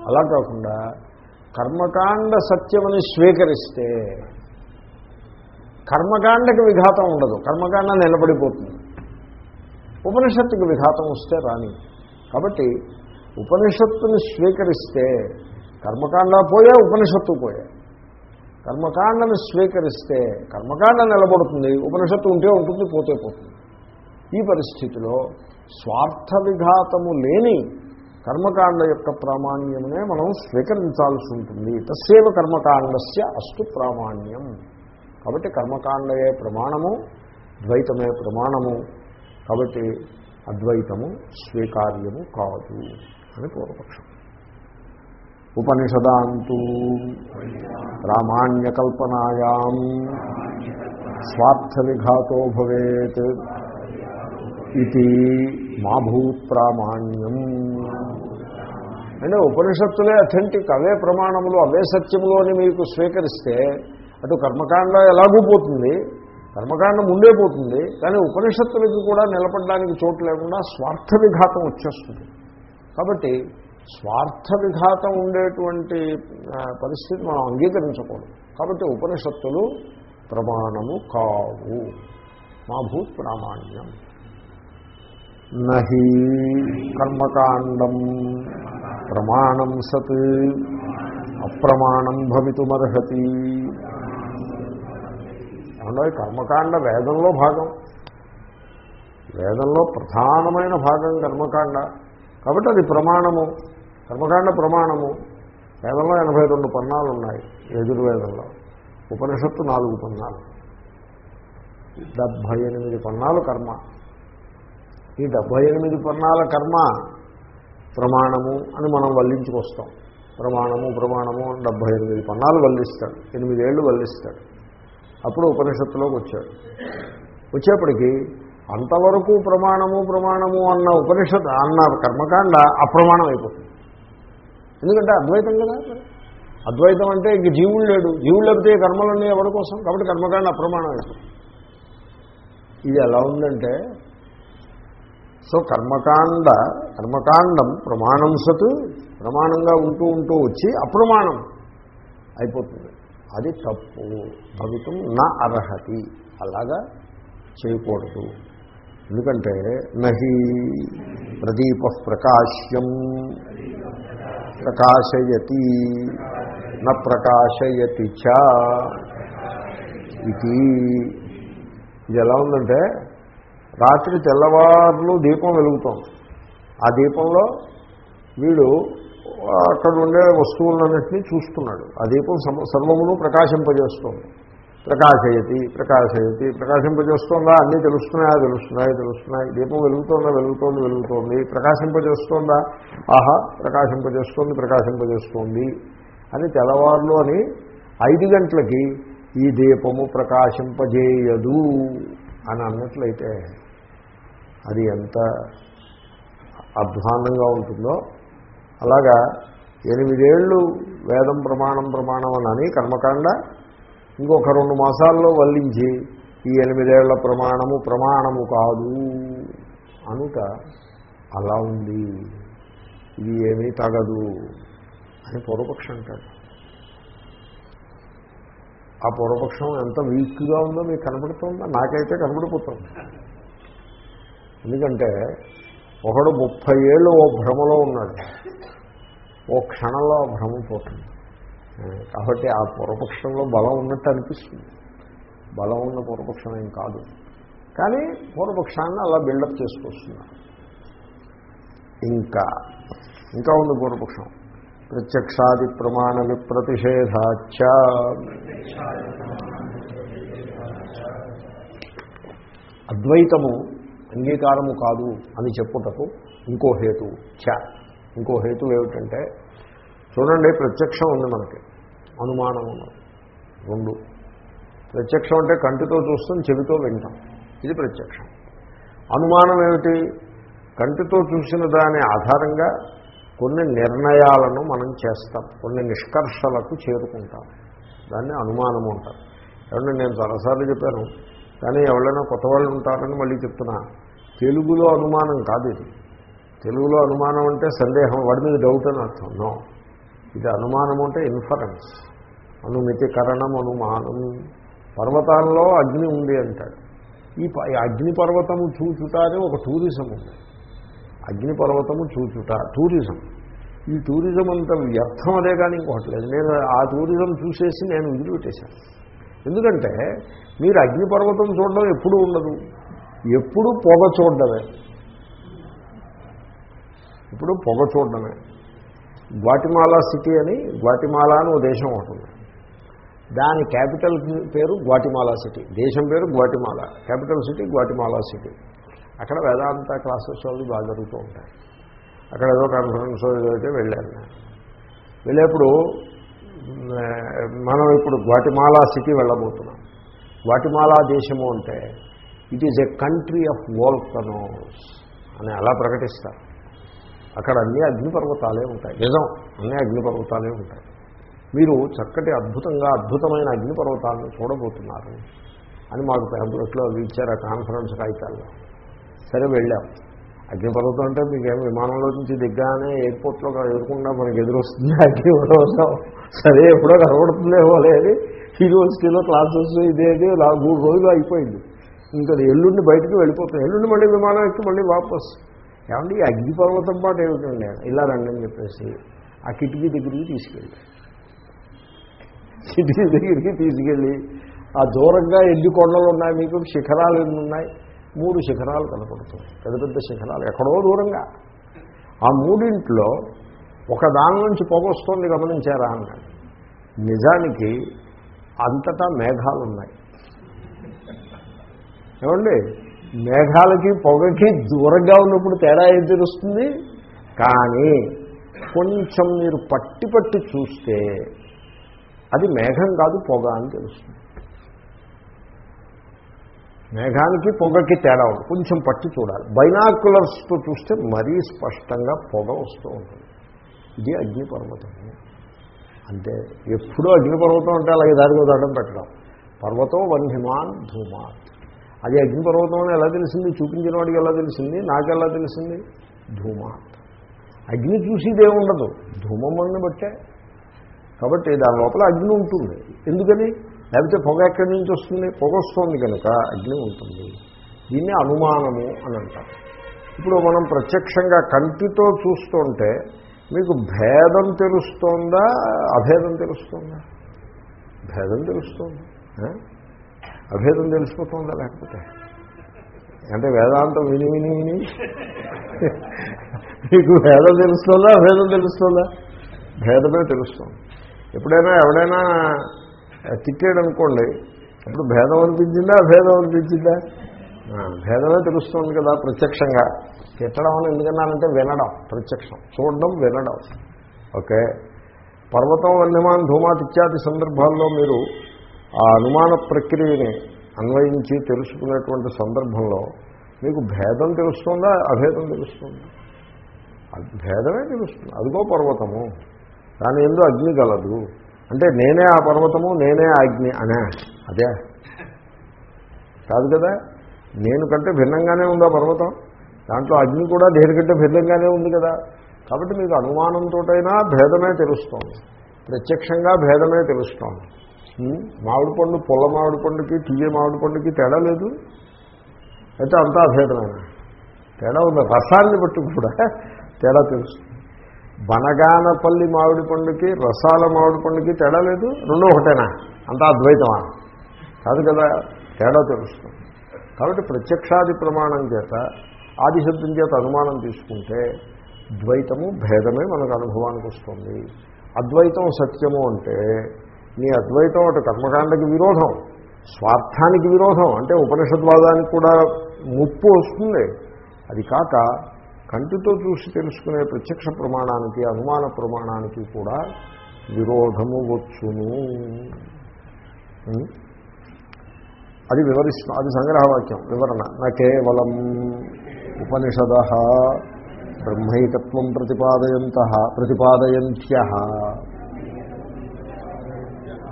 అలా కాకుండా కర్మకాండ సత్యమని స్వీకరిస్తే కర్మకాండకి విఘాతం ఉండదు. కర్మకాండ నిలబడిపోతుంది. ఉపనిషత్తుకి విఘాతం వస్తే రాని. కాబట్టి ఉపనిషత్తుని స్వీకరిస్తే కర్మకాండ పోయే ఉపనిషత్తు పోయే. కర్మకాండని స్వీకరిస్తే కర్మకాండ నిలబడుతుంది ఉపనిషత్తు ఉంటే ఉంటుంది పోతే పోతుంది. ఈ పరిస్థితిలో స్వార్థ విఘాతము లేని కర్మకాండ యొక్క ప్రామాణ్యమునే మనం స్వీకరించాల్సి ఉంటుంది. తస్సేవ కర్మకాండస్య అస్తు ప్రామాణ్యం. కాబట్టి కర్మకాండయే ప్రమాణము ద్వైతమే ప్రమాణము. కాబట్టి అద్వైతము స్వీకార్యము కాదు అని పూర్వపక్షం. ఉపనిషదాంతు ప్రామాణ్యకల్పనాయా స్వార్థ విఘాతో భవేత్ ఇది మా భూత్ ప్రామాణ్యం అంటే ఉపనిషత్తులే అథెంటిక్ అవే ప్రమాణములు అవే సత్యములు అని మీకు స్వీకరిస్తే అటు కర్మకాండ ఎలాగూ పోతుంది? కర్మకాండం ముందే పోతుంది కానీ ఉపనిషత్తులకి కూడా నిలబడడానికి చోటు లేకుండా స్వార్థ విఘాతం వచ్చేస్తుంది. కాబట్టి స్వార్థ విఘాతం ఉండేటువంటి పరిస్థితి మనం అంగీకరించకూడదు. కాబట్టి ఉపనిషత్తులు ప్రమాణము కావు. మా భూత్ ప్రామాణ్యం. నహి కర్మకాండం ప్రమాణం సత్ అప్రమాణం భవితుమర్హతి. ఏమన్నా కర్మకాండ వేదంలో భాగం. వేదంలో ప్రధానమైన భాగం కర్మకాండ. కాబట్టి అది ప్రమాణము. కర్మకాండ ప్రమాణము. వేదంలో ఎనభై రెండు పన్నాలు ఉన్నాయి యజుర్వేదంలో. ఉపనిషత్తు నాలుగు పన్నాలు. డెబ్భై ఎనిమిది పన్నాలు కర్మ. ఈ డెబ్భై ఎనిమిది పన్నాల కర్మ ప్రమాణము అని మనం వల్లించుకొస్తాం. ప్రమాణము ప్రమాణము డెబ్భై ఎనిమిది పన్నాలు వల్లిస్తాడు. ఎనిమిదేళ్ళు వల్లిస్తాడు. అప్పుడు ఉపనిషత్తులోకి వచ్చాడు. వచ్చేప్పటికీ అంతవరకు ప్రమాణము ప్రమాణము అన్న ఉపనిషత్ అన్న కర్మకాండ అప్రమాణం అయిపోతుంది ఎందుకంటే అద్వైతం కదా? అద్వైతం అంటే ఇంక జీవుడు లేడు. జీవుడు లేకపోతే కర్మలన్నీ ఎవరి కోసం? కాబట్టి కర్మకాండ అప్రమాణం అయిపోతుంది. ఇది ఎలా ఉందంటే సో కర్మకాండ కర్మకాండం ప్రమాణం సత్ ప్రమాణంగా ఉంటూ ఉంటూ వచ్చి అప్రమాణం అయిపోతుంది. అది తప్పు. భవితం నా అర్హతి. అలాగా చేయకూడదు. ఎందుకంటే నహి ప్రదీప ప్రకాశ్యం. ప్రకాశయతి. న ప్రకాశయతి చ ఇది. ఇది ఎలా ఉందంటే రాత్రి తెల్లవారులు దీపం వెలుగుతోంది. ఆ దీపంలో వీడు అక్కడ ఉండే వస్తువులన్నింటినీ చూస్తున్నాడు. ఆ దీపం సర్వమును ప్రకాశింపజేస్తుంది. ప్రకాశయతి ప్రకాశయతి ప్రకాశింపజేస్తోందా? అన్నీ తెలుస్తున్నాయా? తెలుస్తున్నాయి తెలుస్తున్నాయి. దీపం వెలుగుతోందా? వెలుగుతోంది వెలుగుతోంది. ప్రకాశింపజేస్తోందా? ఆహా ప్రకాశింపజేస్తోంది ప్రకాశింపజేస్తోంది అని తెల్లవారులు అని ఐదు గంటలకి ఈ దీపము ప్రకాశింపజేయదు అని అన్నట్లయితే అది ఎంత అధ్వానంగా ఉంటుందో అలాగా ఎనిమిదేళ్ళు వేదం ప్రమాణం ప్రమాణం అని కర్మకాండ ఇంకొక రెండు మాసాల్లో వల్లించి ఈ ఎనిమిదేళ్ళ ప్రమాణము ప్రమాణము కాదు అనుట అలా ఉంది. ఇది ఏమీ తగదు అని పూర్వపక్షం అంటాడు ఆ పూర్వపక్షం ఎంత వీక్గా ఉందో మీకు కనబడుతుందో నాకైతే కనపడిపోతుంది. ఎందుకంటే ఒకడు ముప్పై ఏళ్ళు ఓ భ్రమలో ఉన్నాడు. ఓ క్షణంలో ఆ భ్రమ పోతుంది. కాబట్టి ఆ పూర్వపక్షంలో బలం ఉన్నట్టు అనిపిస్తుంది. బలం ఉన్న పూర్వపక్షం ఏం కాదు. కానీ పూర్వపక్షాన్ని అలా బిల్డప్ చేసుకొస్తున్నారు. ఇంకా ఇంకా ఉంది పూర్వపక్షం. ప్రత్యక్షాది ప్రమాణ విప్రతిషేధాచ అద్వైతము అంగీకారము కాదు అని చెప్పుటకు ఇంకో హేతు చ ఇంకో హేతు ఏమిటంటే చూడండి ప్రత్యక్షం ఉంది మనకి. అనుమానం ఉన్నది రెండు. ప్రత్యక్షం అంటే కంటితో చూస్తాం చెవితో వింటాం. ఇది ప్రత్యక్షం. అనుమానం ఏమిటి? కంటితో చూసిన దాని ఆధారంగా కొన్ని నిర్ణయాలను మనం చేస్తాం. కొన్ని నిష్కర్షలకు చేరుకుంటాం. దాన్ని అనుమానము అంటారు. ఏమంటే నేను చాలాసార్లు చెప్పాను కానీ ఎవరైనా కొత్త వాళ్ళు ఉంటారని మళ్ళీ చెప్తున్నా. తెలుగులో అనుమానం కాదు ఇది. తెలుగులో అనుమానం అంటే సందేహం వాడి మీద డౌట్ అని అర్థం. నో ఇది అనుమానం అంటే ఇన్ఫరెన్స్ అనుమితి కరణం అనుమానం. పర్వతాల్లో అగ్ని ఉంది అంటాడు. ఈ ప- ఈ అగ్ని పర్వతము చూచుట అని ఒక టూరిజం ఉంది. అగ్ని పర్వతము చూచుట టూరిజం ఈ టూరిజం అంత వ్యర్థం అదే కానీ ఇంకొకటి లేదు. నేను ఆ టూరిజం చూసేసి నేను వదిలిపెట్టేశాను. ఎందుకంటే మీరు అగ్నిపర్వతం చూడడం ఎప్పుడూ ఉండదు. ఎప్పుడు పొగ చూడడమే. ఇప్పుడు పొగ చూడడమే. గ్వాటిమాలా సిటీ అని గ్వాటిమాలా అని ఓ దేశం ఒకటి ఉంది. దాని క్యాపిటల్ పేరు గ్వాటిమాలా సిటీ. దేశం పేరు Guatemala. Capital city Guatemala City. అక్కడ వేదాంత క్లాసెస్ అవి బాగా జరుగుతూ ఉంటాయి. అక్కడ ఏదో కాన్ఫరెన్స్ ఏదో అయితే వెళ్ళాను నేను వెళ్ళేప్పుడు మనం ఇప్పుడు గ్వాటిమాలా సిటీ వెళ్ళబోతున్నాం. గ్వాటిమాలా దేశము అంటే it is a country of volcanoes అని అలా ప్రకటిస్తారు. అక్కడ అన్ని అగ్నిపర్వతాలే ఉంటాయి. నిజం అన్ని అగ్నిపర్వతాలే ఉంటాయి. మీరు చక్కటి అద్భుతంగా అద్భుతమైన అగ్నిపర్వతాలను చూడబోతున్నారు అని మాకు ప్యాంప్లెట్లో అవి ఇచ్చారు ఆ కాన్ఫరెన్స్ కాగితాల్లో. సరే వెళ్ళాం. అగ్నిపర్వతం అంటే మీకేం విమానంలో నుంచి దిగ్గానే ఎయిర్పోర్ట్లో ఎదురకుండా మనకి ఎదురొస్తుంది అగ్నిపర్వతం. సరే ఎప్పుడో కనబడుతుందేమో లేదు. యూనివర్సిటీలో క్లాసెస్ ఇదేది ఇలా మూడు రోజులు అయిపోయింది. ఇంకా ఎల్లుండి బయటకు వెళ్ళిపోతుంది ఎల్లుండి మళ్ళీ విమానం ఎక్కి మళ్ళీ వాపస్. ఏమండి ఈ అగ్నిపర్వతం పాటు ఏమిటండి? ఇలా రండి అని చెప్పేసి ఆ కిటికీ దగ్గరికి తీసుకెళ్ళి కిటికీ దగ్గరికి తీసుకెళ్ళి ఆ దూరంగా ఎన్ని కొండలు ఉన్నాయి మీకు? శిఖరాలు ఎన్ని ఉన్నాయి? మూడు శిఖరాలు కనపడుతున్నాయి. పెద్ద పెద్ద శిఖరాలు ఎక్కడో దూరంగా. ఆ మూడింట్లో ఒక దాని నుంచి పొగ వస్తుంది గమనించారా అన్నాడు. నిజానికి అంతటా మేఘాలు ఉన్నాయి ఏమండి? మేఘాలకి పొగకి దూరంగా ఉన్నప్పుడు తేడా ఏం తెలుస్తుంది? కానీ కొంచెం మీరు పట్టి పట్టి చూస్తే అది మేఘం కాదు పొగ అని తెలుస్తుంది. మేఘానికి పొగకి తేడా ఉంది కొంచెం పట్టి చూడాలి. బైనాకులర్స్తో చూస్తే మరీ స్పష్టంగా పొగ వస్తూ ఉంటుంది. ఇది అగ్నిపర్వతం. అంటే ఎప్పుడూ అగ్నిపర్వతం అంటే అలాగే దానికి దండం పెట్టడం. పర్వతం వన్హిమాన్ ధూమాన్ అది అగ్నిపర్వతం అని ఎలా తెలిసింది? చూపించిన వాడికి ఎలా తెలిసింది? నాకెలా తెలిసింది? ధూమాత్. అగ్ని చూసిదే ఉండదు. ధూమమ్మని బట్టే. కాబట్టి దాని లోపల అగ్ని ఉంటుంది. ఎందుకని? లేకపోతే పొగ ఎక్కడి నుంచి వస్తుంది? పొగ వస్తుంది కనుక అగ్ని ఉంటుంది. దీన్ని అనుమానము అని అంటారు. ఇప్పుడు మనం ప్రత్యక్షంగా కంటితో చూస్తుంటే మీకు భేదం తెలుస్తోందా? అభేదం తెలుస్తోందా? భేదం తెలుస్తుంది. అభేదం తెలిసిపోతుందా లేకపోతే? అంటే వేదాంతం విని విని విని. మీకు భేదం తెలుస్తుందా అభేదం తెలుస్తుందా? భేదమే తెలుస్తుంది. ఎప్పుడైనా ఎవడైనా తిట్టాడు అనుకోండి ఇప్పుడు భేదం అనిపించిందా అభేదం అనిపించిందా? భేదమే తెలుస్తుంది కదా ప్రత్యక్షంగా. తిట్టడం అని ఎందుకన్నానంటే వినడం ప్రత్యక్షం. చూడడం వినడం. ఓకే. పర్వతం వన్యమాన్ ధూమాతిత్యాది సందర్భాల్లో మీరు ఆ అనుమాన ప్రక్రియని అన్వయించి తెలుసుకునేటువంటి సందర్భంలో మీకు భేదం తెలుస్తుందా అభేదం తెలుస్తుందా? అది భేదమే తెలుస్తుంది. అదిగో పర్వతము. దాని ఎందు అగ్ని గలదు. అంటే నేనే ఆ పర్వతము నేనే ఆ అగ్ని అనే. అదే. కాదు కదా? నేను కంటే భిన్నంగానే ఉందా పర్వతం? దాంట్లో అగ్ని కూడా దేనికంటే భిన్నంగానే ఉంది కదా? కాబట్టి మీకు అనుమానంతోటైనా భేదమే తెలుస్తోంది. ప్రత్యక్షంగా భేదమే తెలుస్తోంది. మామిడి పండు పుల్ల మామిడి పండుకి తీయ మామిడి పండుకి తేడా లేదు. అయితే అంతా అభేదమైన. తేడా ఉంది? రసాన్ని బట్టి కూడా తేడా తెలుస్తుంది బనగానపల్లి మామిడి పండుకి రసాల మామిడి పండుకి తేడా లేదు. రెండో ఒకటేనా? అంతా అద్వైతమా? కాదు కదా తేడా తెలుస్తుంది కాబట్టి ప్రత్యక్షాది ప్రమాణం చేత ఆదిశబ్దం చేత అనుమానం తీసుకుంటే ద్వైతము భేదమే మనకు అనుభవానికి వస్తుంది. అద్వైతం సత్యము అంటే నీ అద్వైతం అటు కర్మకాండకి విరోధం స్వార్థానికి విరోధం అంటే ఉపనిషద్వాదానికి కూడా ముప్పు వస్తుంది. అది కాక కంటితో చూసి తెలుసుకునే ప్రత్యక్ష ప్రమాణానికి అనుమాన ప్రమాణానికి కూడా విరోధము వచ్చును. అది వివరిస్తు అది సంగ్రహవాక్యం వివరణ. నా కేవలం ఉపనిషద బ్రహ్మైకత్వం ప్రతిపాదయంత ప్రతిపాదయంత్య.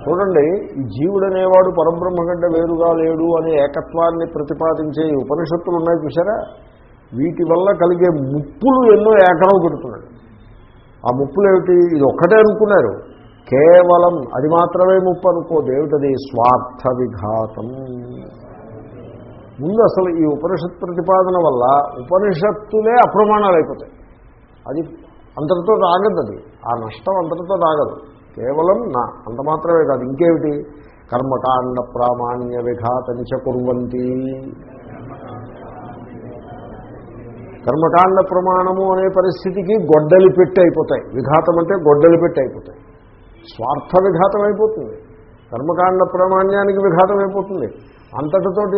చూడండి ఈ జీవుడు అనేవాడు పరబ్రహ్మ కంటే వేరుగా లేడు అనే ఏకత్వాన్ని ప్రతిపాదించే ఈ ఉపనిషత్తులు ఉన్నాయి చూసారా వీటి వల్ల కలిగే ముప్పులు ఎన్నో ఏకరవ పెడుతున్నాడు ఆ ముప్పులు ఏమిటి ఇది ఒక్కటే అనుకున్నారు. కేవలం అది మాత్రమే ముప్పు అనుకోదు ఏమిటది స్వార్థ విఘాతం. ముందు అసలు ఈ ఉపనిషత్ ప్రతిపాదన వల్ల ఉపనిషత్తులే అప్రమాణాలు అయిపోతాయి అది అంతటితో రాగదు అది. ఆ నష్టం అంతటితో రాగదు కేవలం నా. అంత మాత్రమే కాదు ఇంకేమిటి? కర్మకాండ ప్రామాణ్య విఘాతంచ కుర్వంతి. కర్మకాండ ప్రమాణము అనే పరిస్థితికి గొడ్డలి పెట్టి అయిపోతాయి విఘాతం అంటే గొడ్డలి పెట్టి అయిపోతాయి స్వార్థ విఘాతం అయిపోతుంది. కర్మకాండ ప్రామాణ్యానికి విఘాతం అయిపోతుంది. అంతటితోటి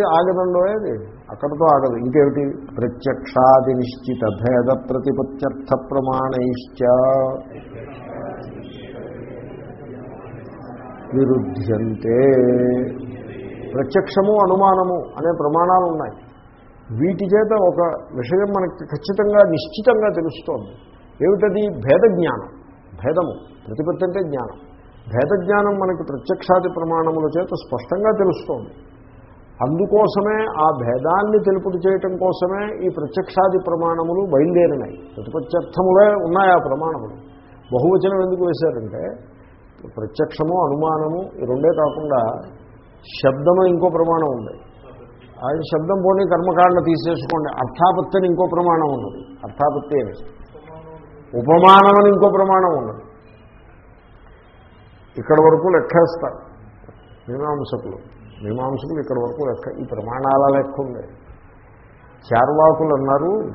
ఏది? అక్కడితో ఆగదు. ఇంకేమిటి? ప్రత్యక్షాది నిశ్చిత భేద ప్రతిపత్యర్థ ప్రమాణైశ్చ. విరుద్ధ్యంతే ప్రత్యక్షము అనుమానము అనే ప్రమాణాలు ఉన్నాయి వీటి చేత ఒక విషయం మనకి ఖచ్చితంగా నిశ్చితంగా తెలుస్తోంది. ఏమిటది? భేద జ్ఞానం భేదము. ప్రతిపత్తి అంటే జ్ఞానం. భేద జ్ఞానం మనకి ప్రత్యక్షాది ప్రమాణముల చేత స్పష్టంగా తెలుస్తోంది. అందుకోసమే ఆ భేదాన్ని తెలుపుడు చేయటం కోసమే ఈ ప్రత్యక్షాది ప్రమాణములు బయలుదేరినాయి. ప్రతిపత్యర్థములే ఉన్నాయి ఆ ప్రమాణములు? బహువచనం ఎందుకు వేశారంటే ప్రత్యక్షము అనుమానము ఈ రెండే కాకుండా శబ్దము ఇంకో ప్రమాణం ఉంది. ఆయన శబ్దం పోనీ కర్మకాండ తీసేసుకోండి. అర్థాపత్తి అని ఇంకో ప్రమాణం ఉన్నది. అర్థాపత్తి అని ఉపమానం అని ఇంకో ప్రమాణం ఉన్నది. ఇక్కడ వరకు లెక్కేస్తారు. మీమాంసకులు. మీమాంసకులు ఇక్కడ వరకు లెక్క ఈ ప్రమాణాల లెక్క ఉంది. చార్వాకులు అన్నారు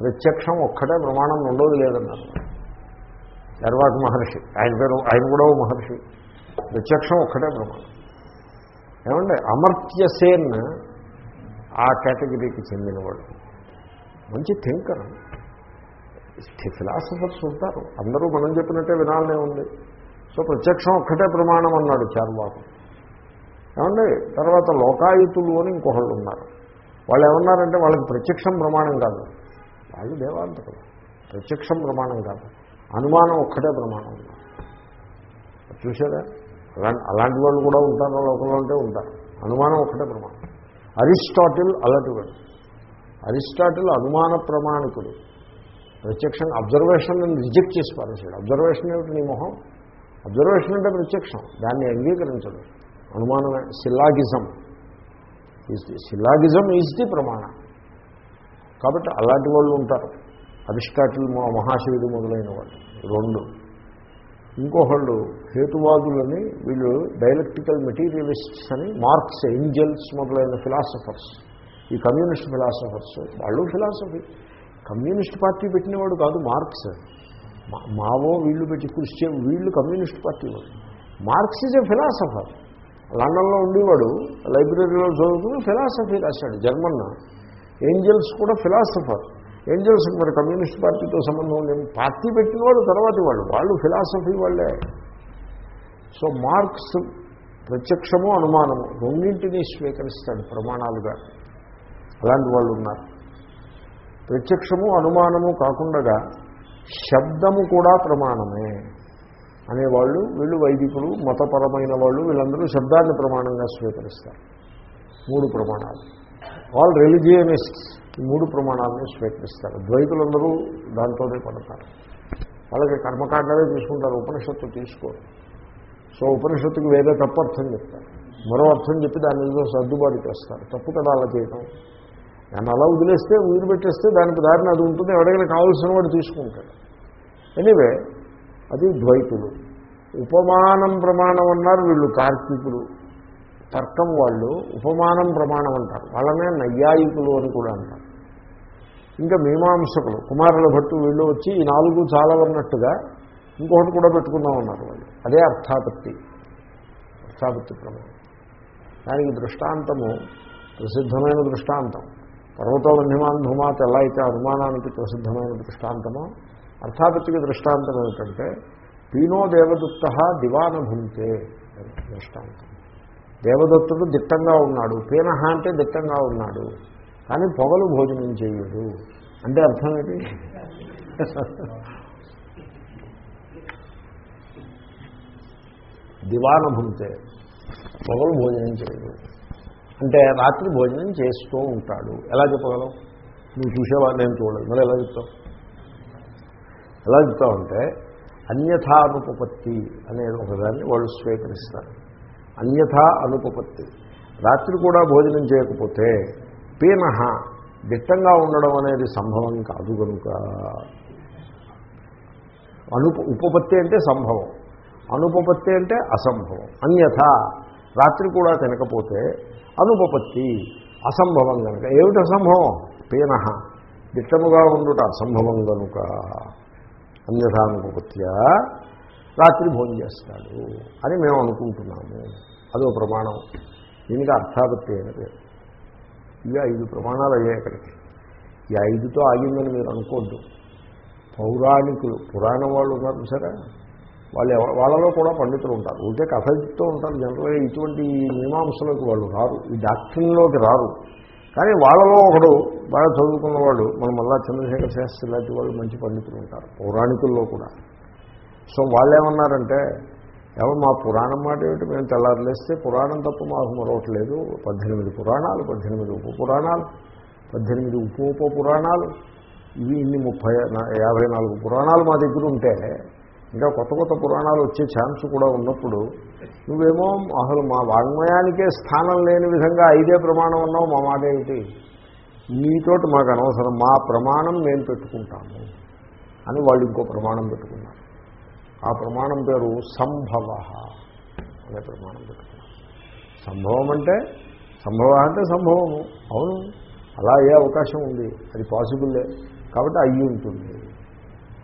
ప్రత్యక్షం ఒక్కటే ప్రమాణం రెండోది లేదన్నారు. చార్వాకు మహర్షి. ఆయన పేరు ఆయన కూడా మహర్షి. ప్రత్యక్షం ఒక్కటే ప్రమాణం ఏమంటే అమర్త్యసేన్ ఆ కేటగిరీకి చెందినవాడు. మంచి థింకర్. ఫిలాసఫర్స్ ఉంటారు. అందరూ మనం చెప్పినట్టే వినాలనే ఉంది. సో ప్రత్యక్షం ఒక్కటే ప్రమాణం అన్నాడు చార్వాకు. ఏమండి తర్వాత లోకాయుతులు అని ఇంకొకళ్ళు ఉన్నారు. వాళ్ళు ఏమన్నారంటే వాళ్ళకి ప్రత్యక్షం ప్రమాణం కాదు. వాళ్ళు దేవాంతకులు ప్రత్యక్షం ప్రమాణం కాదు. అనుమానం ఒక్కటే ప్రమాణం. చూసారా అలాంటి అలాంటి వాళ్ళు కూడా ఉంటారు లోకంలో ఉంటే ఉంటారు. అనుమానం ఒక్కటే ప్రమాణం. అరిస్టాటిల్ అలాంటి వాడు అరిస్టాటిల్ అనుమాన ప్రమాణికుడు. ప్రత్యక్షం అబ్జర్వేషన్ రిజెక్ట్ చేసి పారేసాడు అబ్జర్వేషన్ ఏమిటి నీ మొహం? అబ్జర్వేషన్ అంటే ప్రత్యక్షం. దాన్ని అంగీకరించడం. అనుమానమే. Syllogism the syllogism is the ప్రమాణ. కాబట్టి అలాంటి వాళ్ళు ఉంటారు. అరిస్టాటిల్ మా- మహాశివుడు మొదలైన వాళ్ళు రెండు. ఇంకొకళ్ళు హేతువాదులని వీళ్ళు డైలెక్టికల్ మెటీరియలిస్ట్స్ అని మార్క్స్ ఏంజల్స్ మొదలైన ఫిలాసఫర్స్. ఈ కమ్యూనిస్ట్ ఫిలాసఫర్స్ వాళ్ళు ఫిలాసఫీ. కమ్యూనిస్ట్ పార్టీ పెట్టినవాడు కాదు మార్క్స్. మావో వీళ్ళు పెట్టి క్రిస్టియన్ వీళ్ళు కమ్యూనిస్ట్ పార్టీ వాడు మార్క్స్ ఈజ్ ఏ ఫిలాసఫర్. లండన్లో ఉండేవాడు లైబ్రరీలో చదువుకుని ఫిలాసఫీ రాశాడు జర్మన్ ఏంజల్స్ కూడా ఫిలాసఫర్. ఏంజల్స్ మరి కమ్యూనిస్ట్ పార్టీతో సంబంధం లేదు. పార్టీ పెట్టిన వాళ్ళు తర్వాతి వాళ్ళు వాళ్ళు ఫిలాసఫీ వాళ్ళే. సో మార్క్స్ ప్రత్యక్షము అనుమానము రెండింటినీ స్వీకరిస్తాడు ప్రమాణాలుగా. అలాంటి వాళ్ళు ఉన్నారు. ప్రత్యక్షము అనుమానము కాకుండా శబ్దము కూడా ప్రమాణమే అనేవాళ్ళు వీళ్ళు వైదికులు మతపరమైన వాళ్ళు వీళ్ళందరూ శబ్దాన్ని ప్రమాణంగా స్వీకరిస్తారు. మూడు ప్రమాణాలు. All religionists. ఈ మూడు ప్రమాణాలను స్వీకరిస్తారు. ద్వైతులందరూ దాంతోనే పడతారు. వాళ్ళకి కర్మకాండమే తీసుకుంటారు ఉపనిషత్తు తీసుకోరు. సో ఉపనిషత్తుకి వేరే తప్పు అర్థం చెప్తారు. మరో అర్థం చెప్పి దాని ఏదో సర్దుబాటు చేస్తారు. తప్పు కదా అలా చేయటం. దాన్ని అలా వదిలేస్తే ఊరు పెట్టేస్తే దానికి దారిని అది ఉంటుంది. ఎవడైనా కావాల్సిన వాడు తీసుకుంటాడు. ఎనీవే అది ద్వైతులు. ఉపమానం ప్రమాణం అన్నారు వీళ్ళు కార్తీకులు. తర్కం వాళ్ళు ఉపమానం ప్రమాణం అంటారు. వాళ్ళనే నైయాయికులు అని కూడా అంటారు. ఇంకా మీమాంసకులు కుమారుల భట్టు వీళ్ళు వచ్చి ఈ నాలుగు చాలా ఉన్నట్టుగా ఇంకొకటి కూడా పెట్టుకుందామన్నారు వాళ్ళు. అదే అర్థాపత్తి అర్థాపత్తి ప్రమాణం దానికి దృష్టాంతము ప్రసిద్ధమైన దృష్టాంతం. పర్వతోన్యమాన్ ధూమాత్ ఎలా అయితే అనుమానానికి ప్రసిద్ధమైన దృష్టాంతమో అర్థాపత్తికి దృష్టాంతం ఏమిటంటే పీనో దేవదత్త దివాన భుంతే దృష్టాంతం. దేవదత్తుడు దిట్టంగా ఉన్నాడు పీనహ అంటే దిట్టంగా ఉన్నాడు. కానీ పొగలు భోజనం చేయడు. అంటే అర్థం ఏంటి? దివానభుంతే పొగలు భోజనం చేయడు. అంటే రాత్రి భోజనం చేస్తూ ఉంటాడు. ఎలా చెప్పగలవు? నువ్వు చూసేవా? నేను చూడలేదు. మరి ఎలా చెప్తావు? ఎలా చెప్తావంటే అన్యథా అనుపపత్తి అనేది ఒకదాన్ని వాళ్ళు స్వీకరిస్తారు. అన్యథా అనుపపత్తి. రాత్రి కూడా భోజనం చేయకపోతే పీనహ దిట్టంగా ఉండడం అనేది సంభవం కాదు కనుక. అనుప ఉపపత్తి అంటే సంభవం అనుపపత్తి అంటే అసంభవం. అన్యథ రాత్రి కూడా తినకపోతే అనుపపత్తి అసంభవం కనుక. ఏమిటి అసంభవం? పీనహ దిట్టముగా ఉండుట అసంభవం కనుక. అన్యథానుపత్యా రాత్రి భోజనం చేస్తాడు అని మేము అనుకుంటున్నాము. అదో ప్రమాణం. దీనికి అర్థాపత్తి అయిన పేరు. ఇవి ఐదు ప్రమాణాలు అయ్యాయి అక్కడికి. ఈ ఐదుతో ఆగిందని మీరు అనుకోద్దు. పౌరాణికులు పురాణం వాళ్ళు ఉన్నారు సరే వాళ్ళు వాళ్ళలో కూడా పండితులు ఉంటారు. ఊరికే కథ చెప్తూ ఉంటారు జనరల్గా. ఇటువంటి మీమాంసలోకి వాళ్ళు రారు. ఈ డాక్టర్లోకి రారు. కానీ వాళ్ళలో ఒకడు బాగా చదువుకున్న వాడు మన మళ్ళా చంద్రశేఖర శాస్త్రి లాంటి వాళ్ళు మంచి పండితులు ఉంటారు. పౌరాణికుల్లో కూడా. సో వాళ్ళు ఏమన్నారంటే ఎవరు మా పురాణం మాట ఏమిటి? మేము తెల్లారులేస్తే పురాణం తప్ప మాకు మరొకట్లేదు పద్దెనిమిది పురాణాలు పద్దెనిమిది ఉప పురాణాలు పద్దెనిమిది ఉప ఉప పురాణాలు ఇవి ఇన్ని ముప్పై యాభై నాలుగు పురాణాలు మా దగ్గర ఉంటే ఇంకా కొత్త కొత్త పురాణాలు వచ్చే ఛాన్స్ కూడా ఉన్నప్పుడు నువ్వేమో అసలు మా వాంగ్మయానికే స్థానం లేని విధంగా ఐదే ప్రమాణం ఉన్నావు మా మాట ఏమిటి? నీతోటి మాకు అనవసరం. మా ప్రమాణం మేము పెట్టుకుంటాము అని వాళ్ళు ఇంకో ప్రమాణం పెట్టుకున్నారు. ఆ ప్రమాణం పేరు సంభవ. అనే ప్రమాణం పెట్టుకున్నాం. సంభవం అంటే సంభవ అంటే సంభవము. అవును. అలా అయ్యే అవకాశం ఉంది. అది పాసిబుల్లే కాబట్టి అయ్యి ఉంటుంది.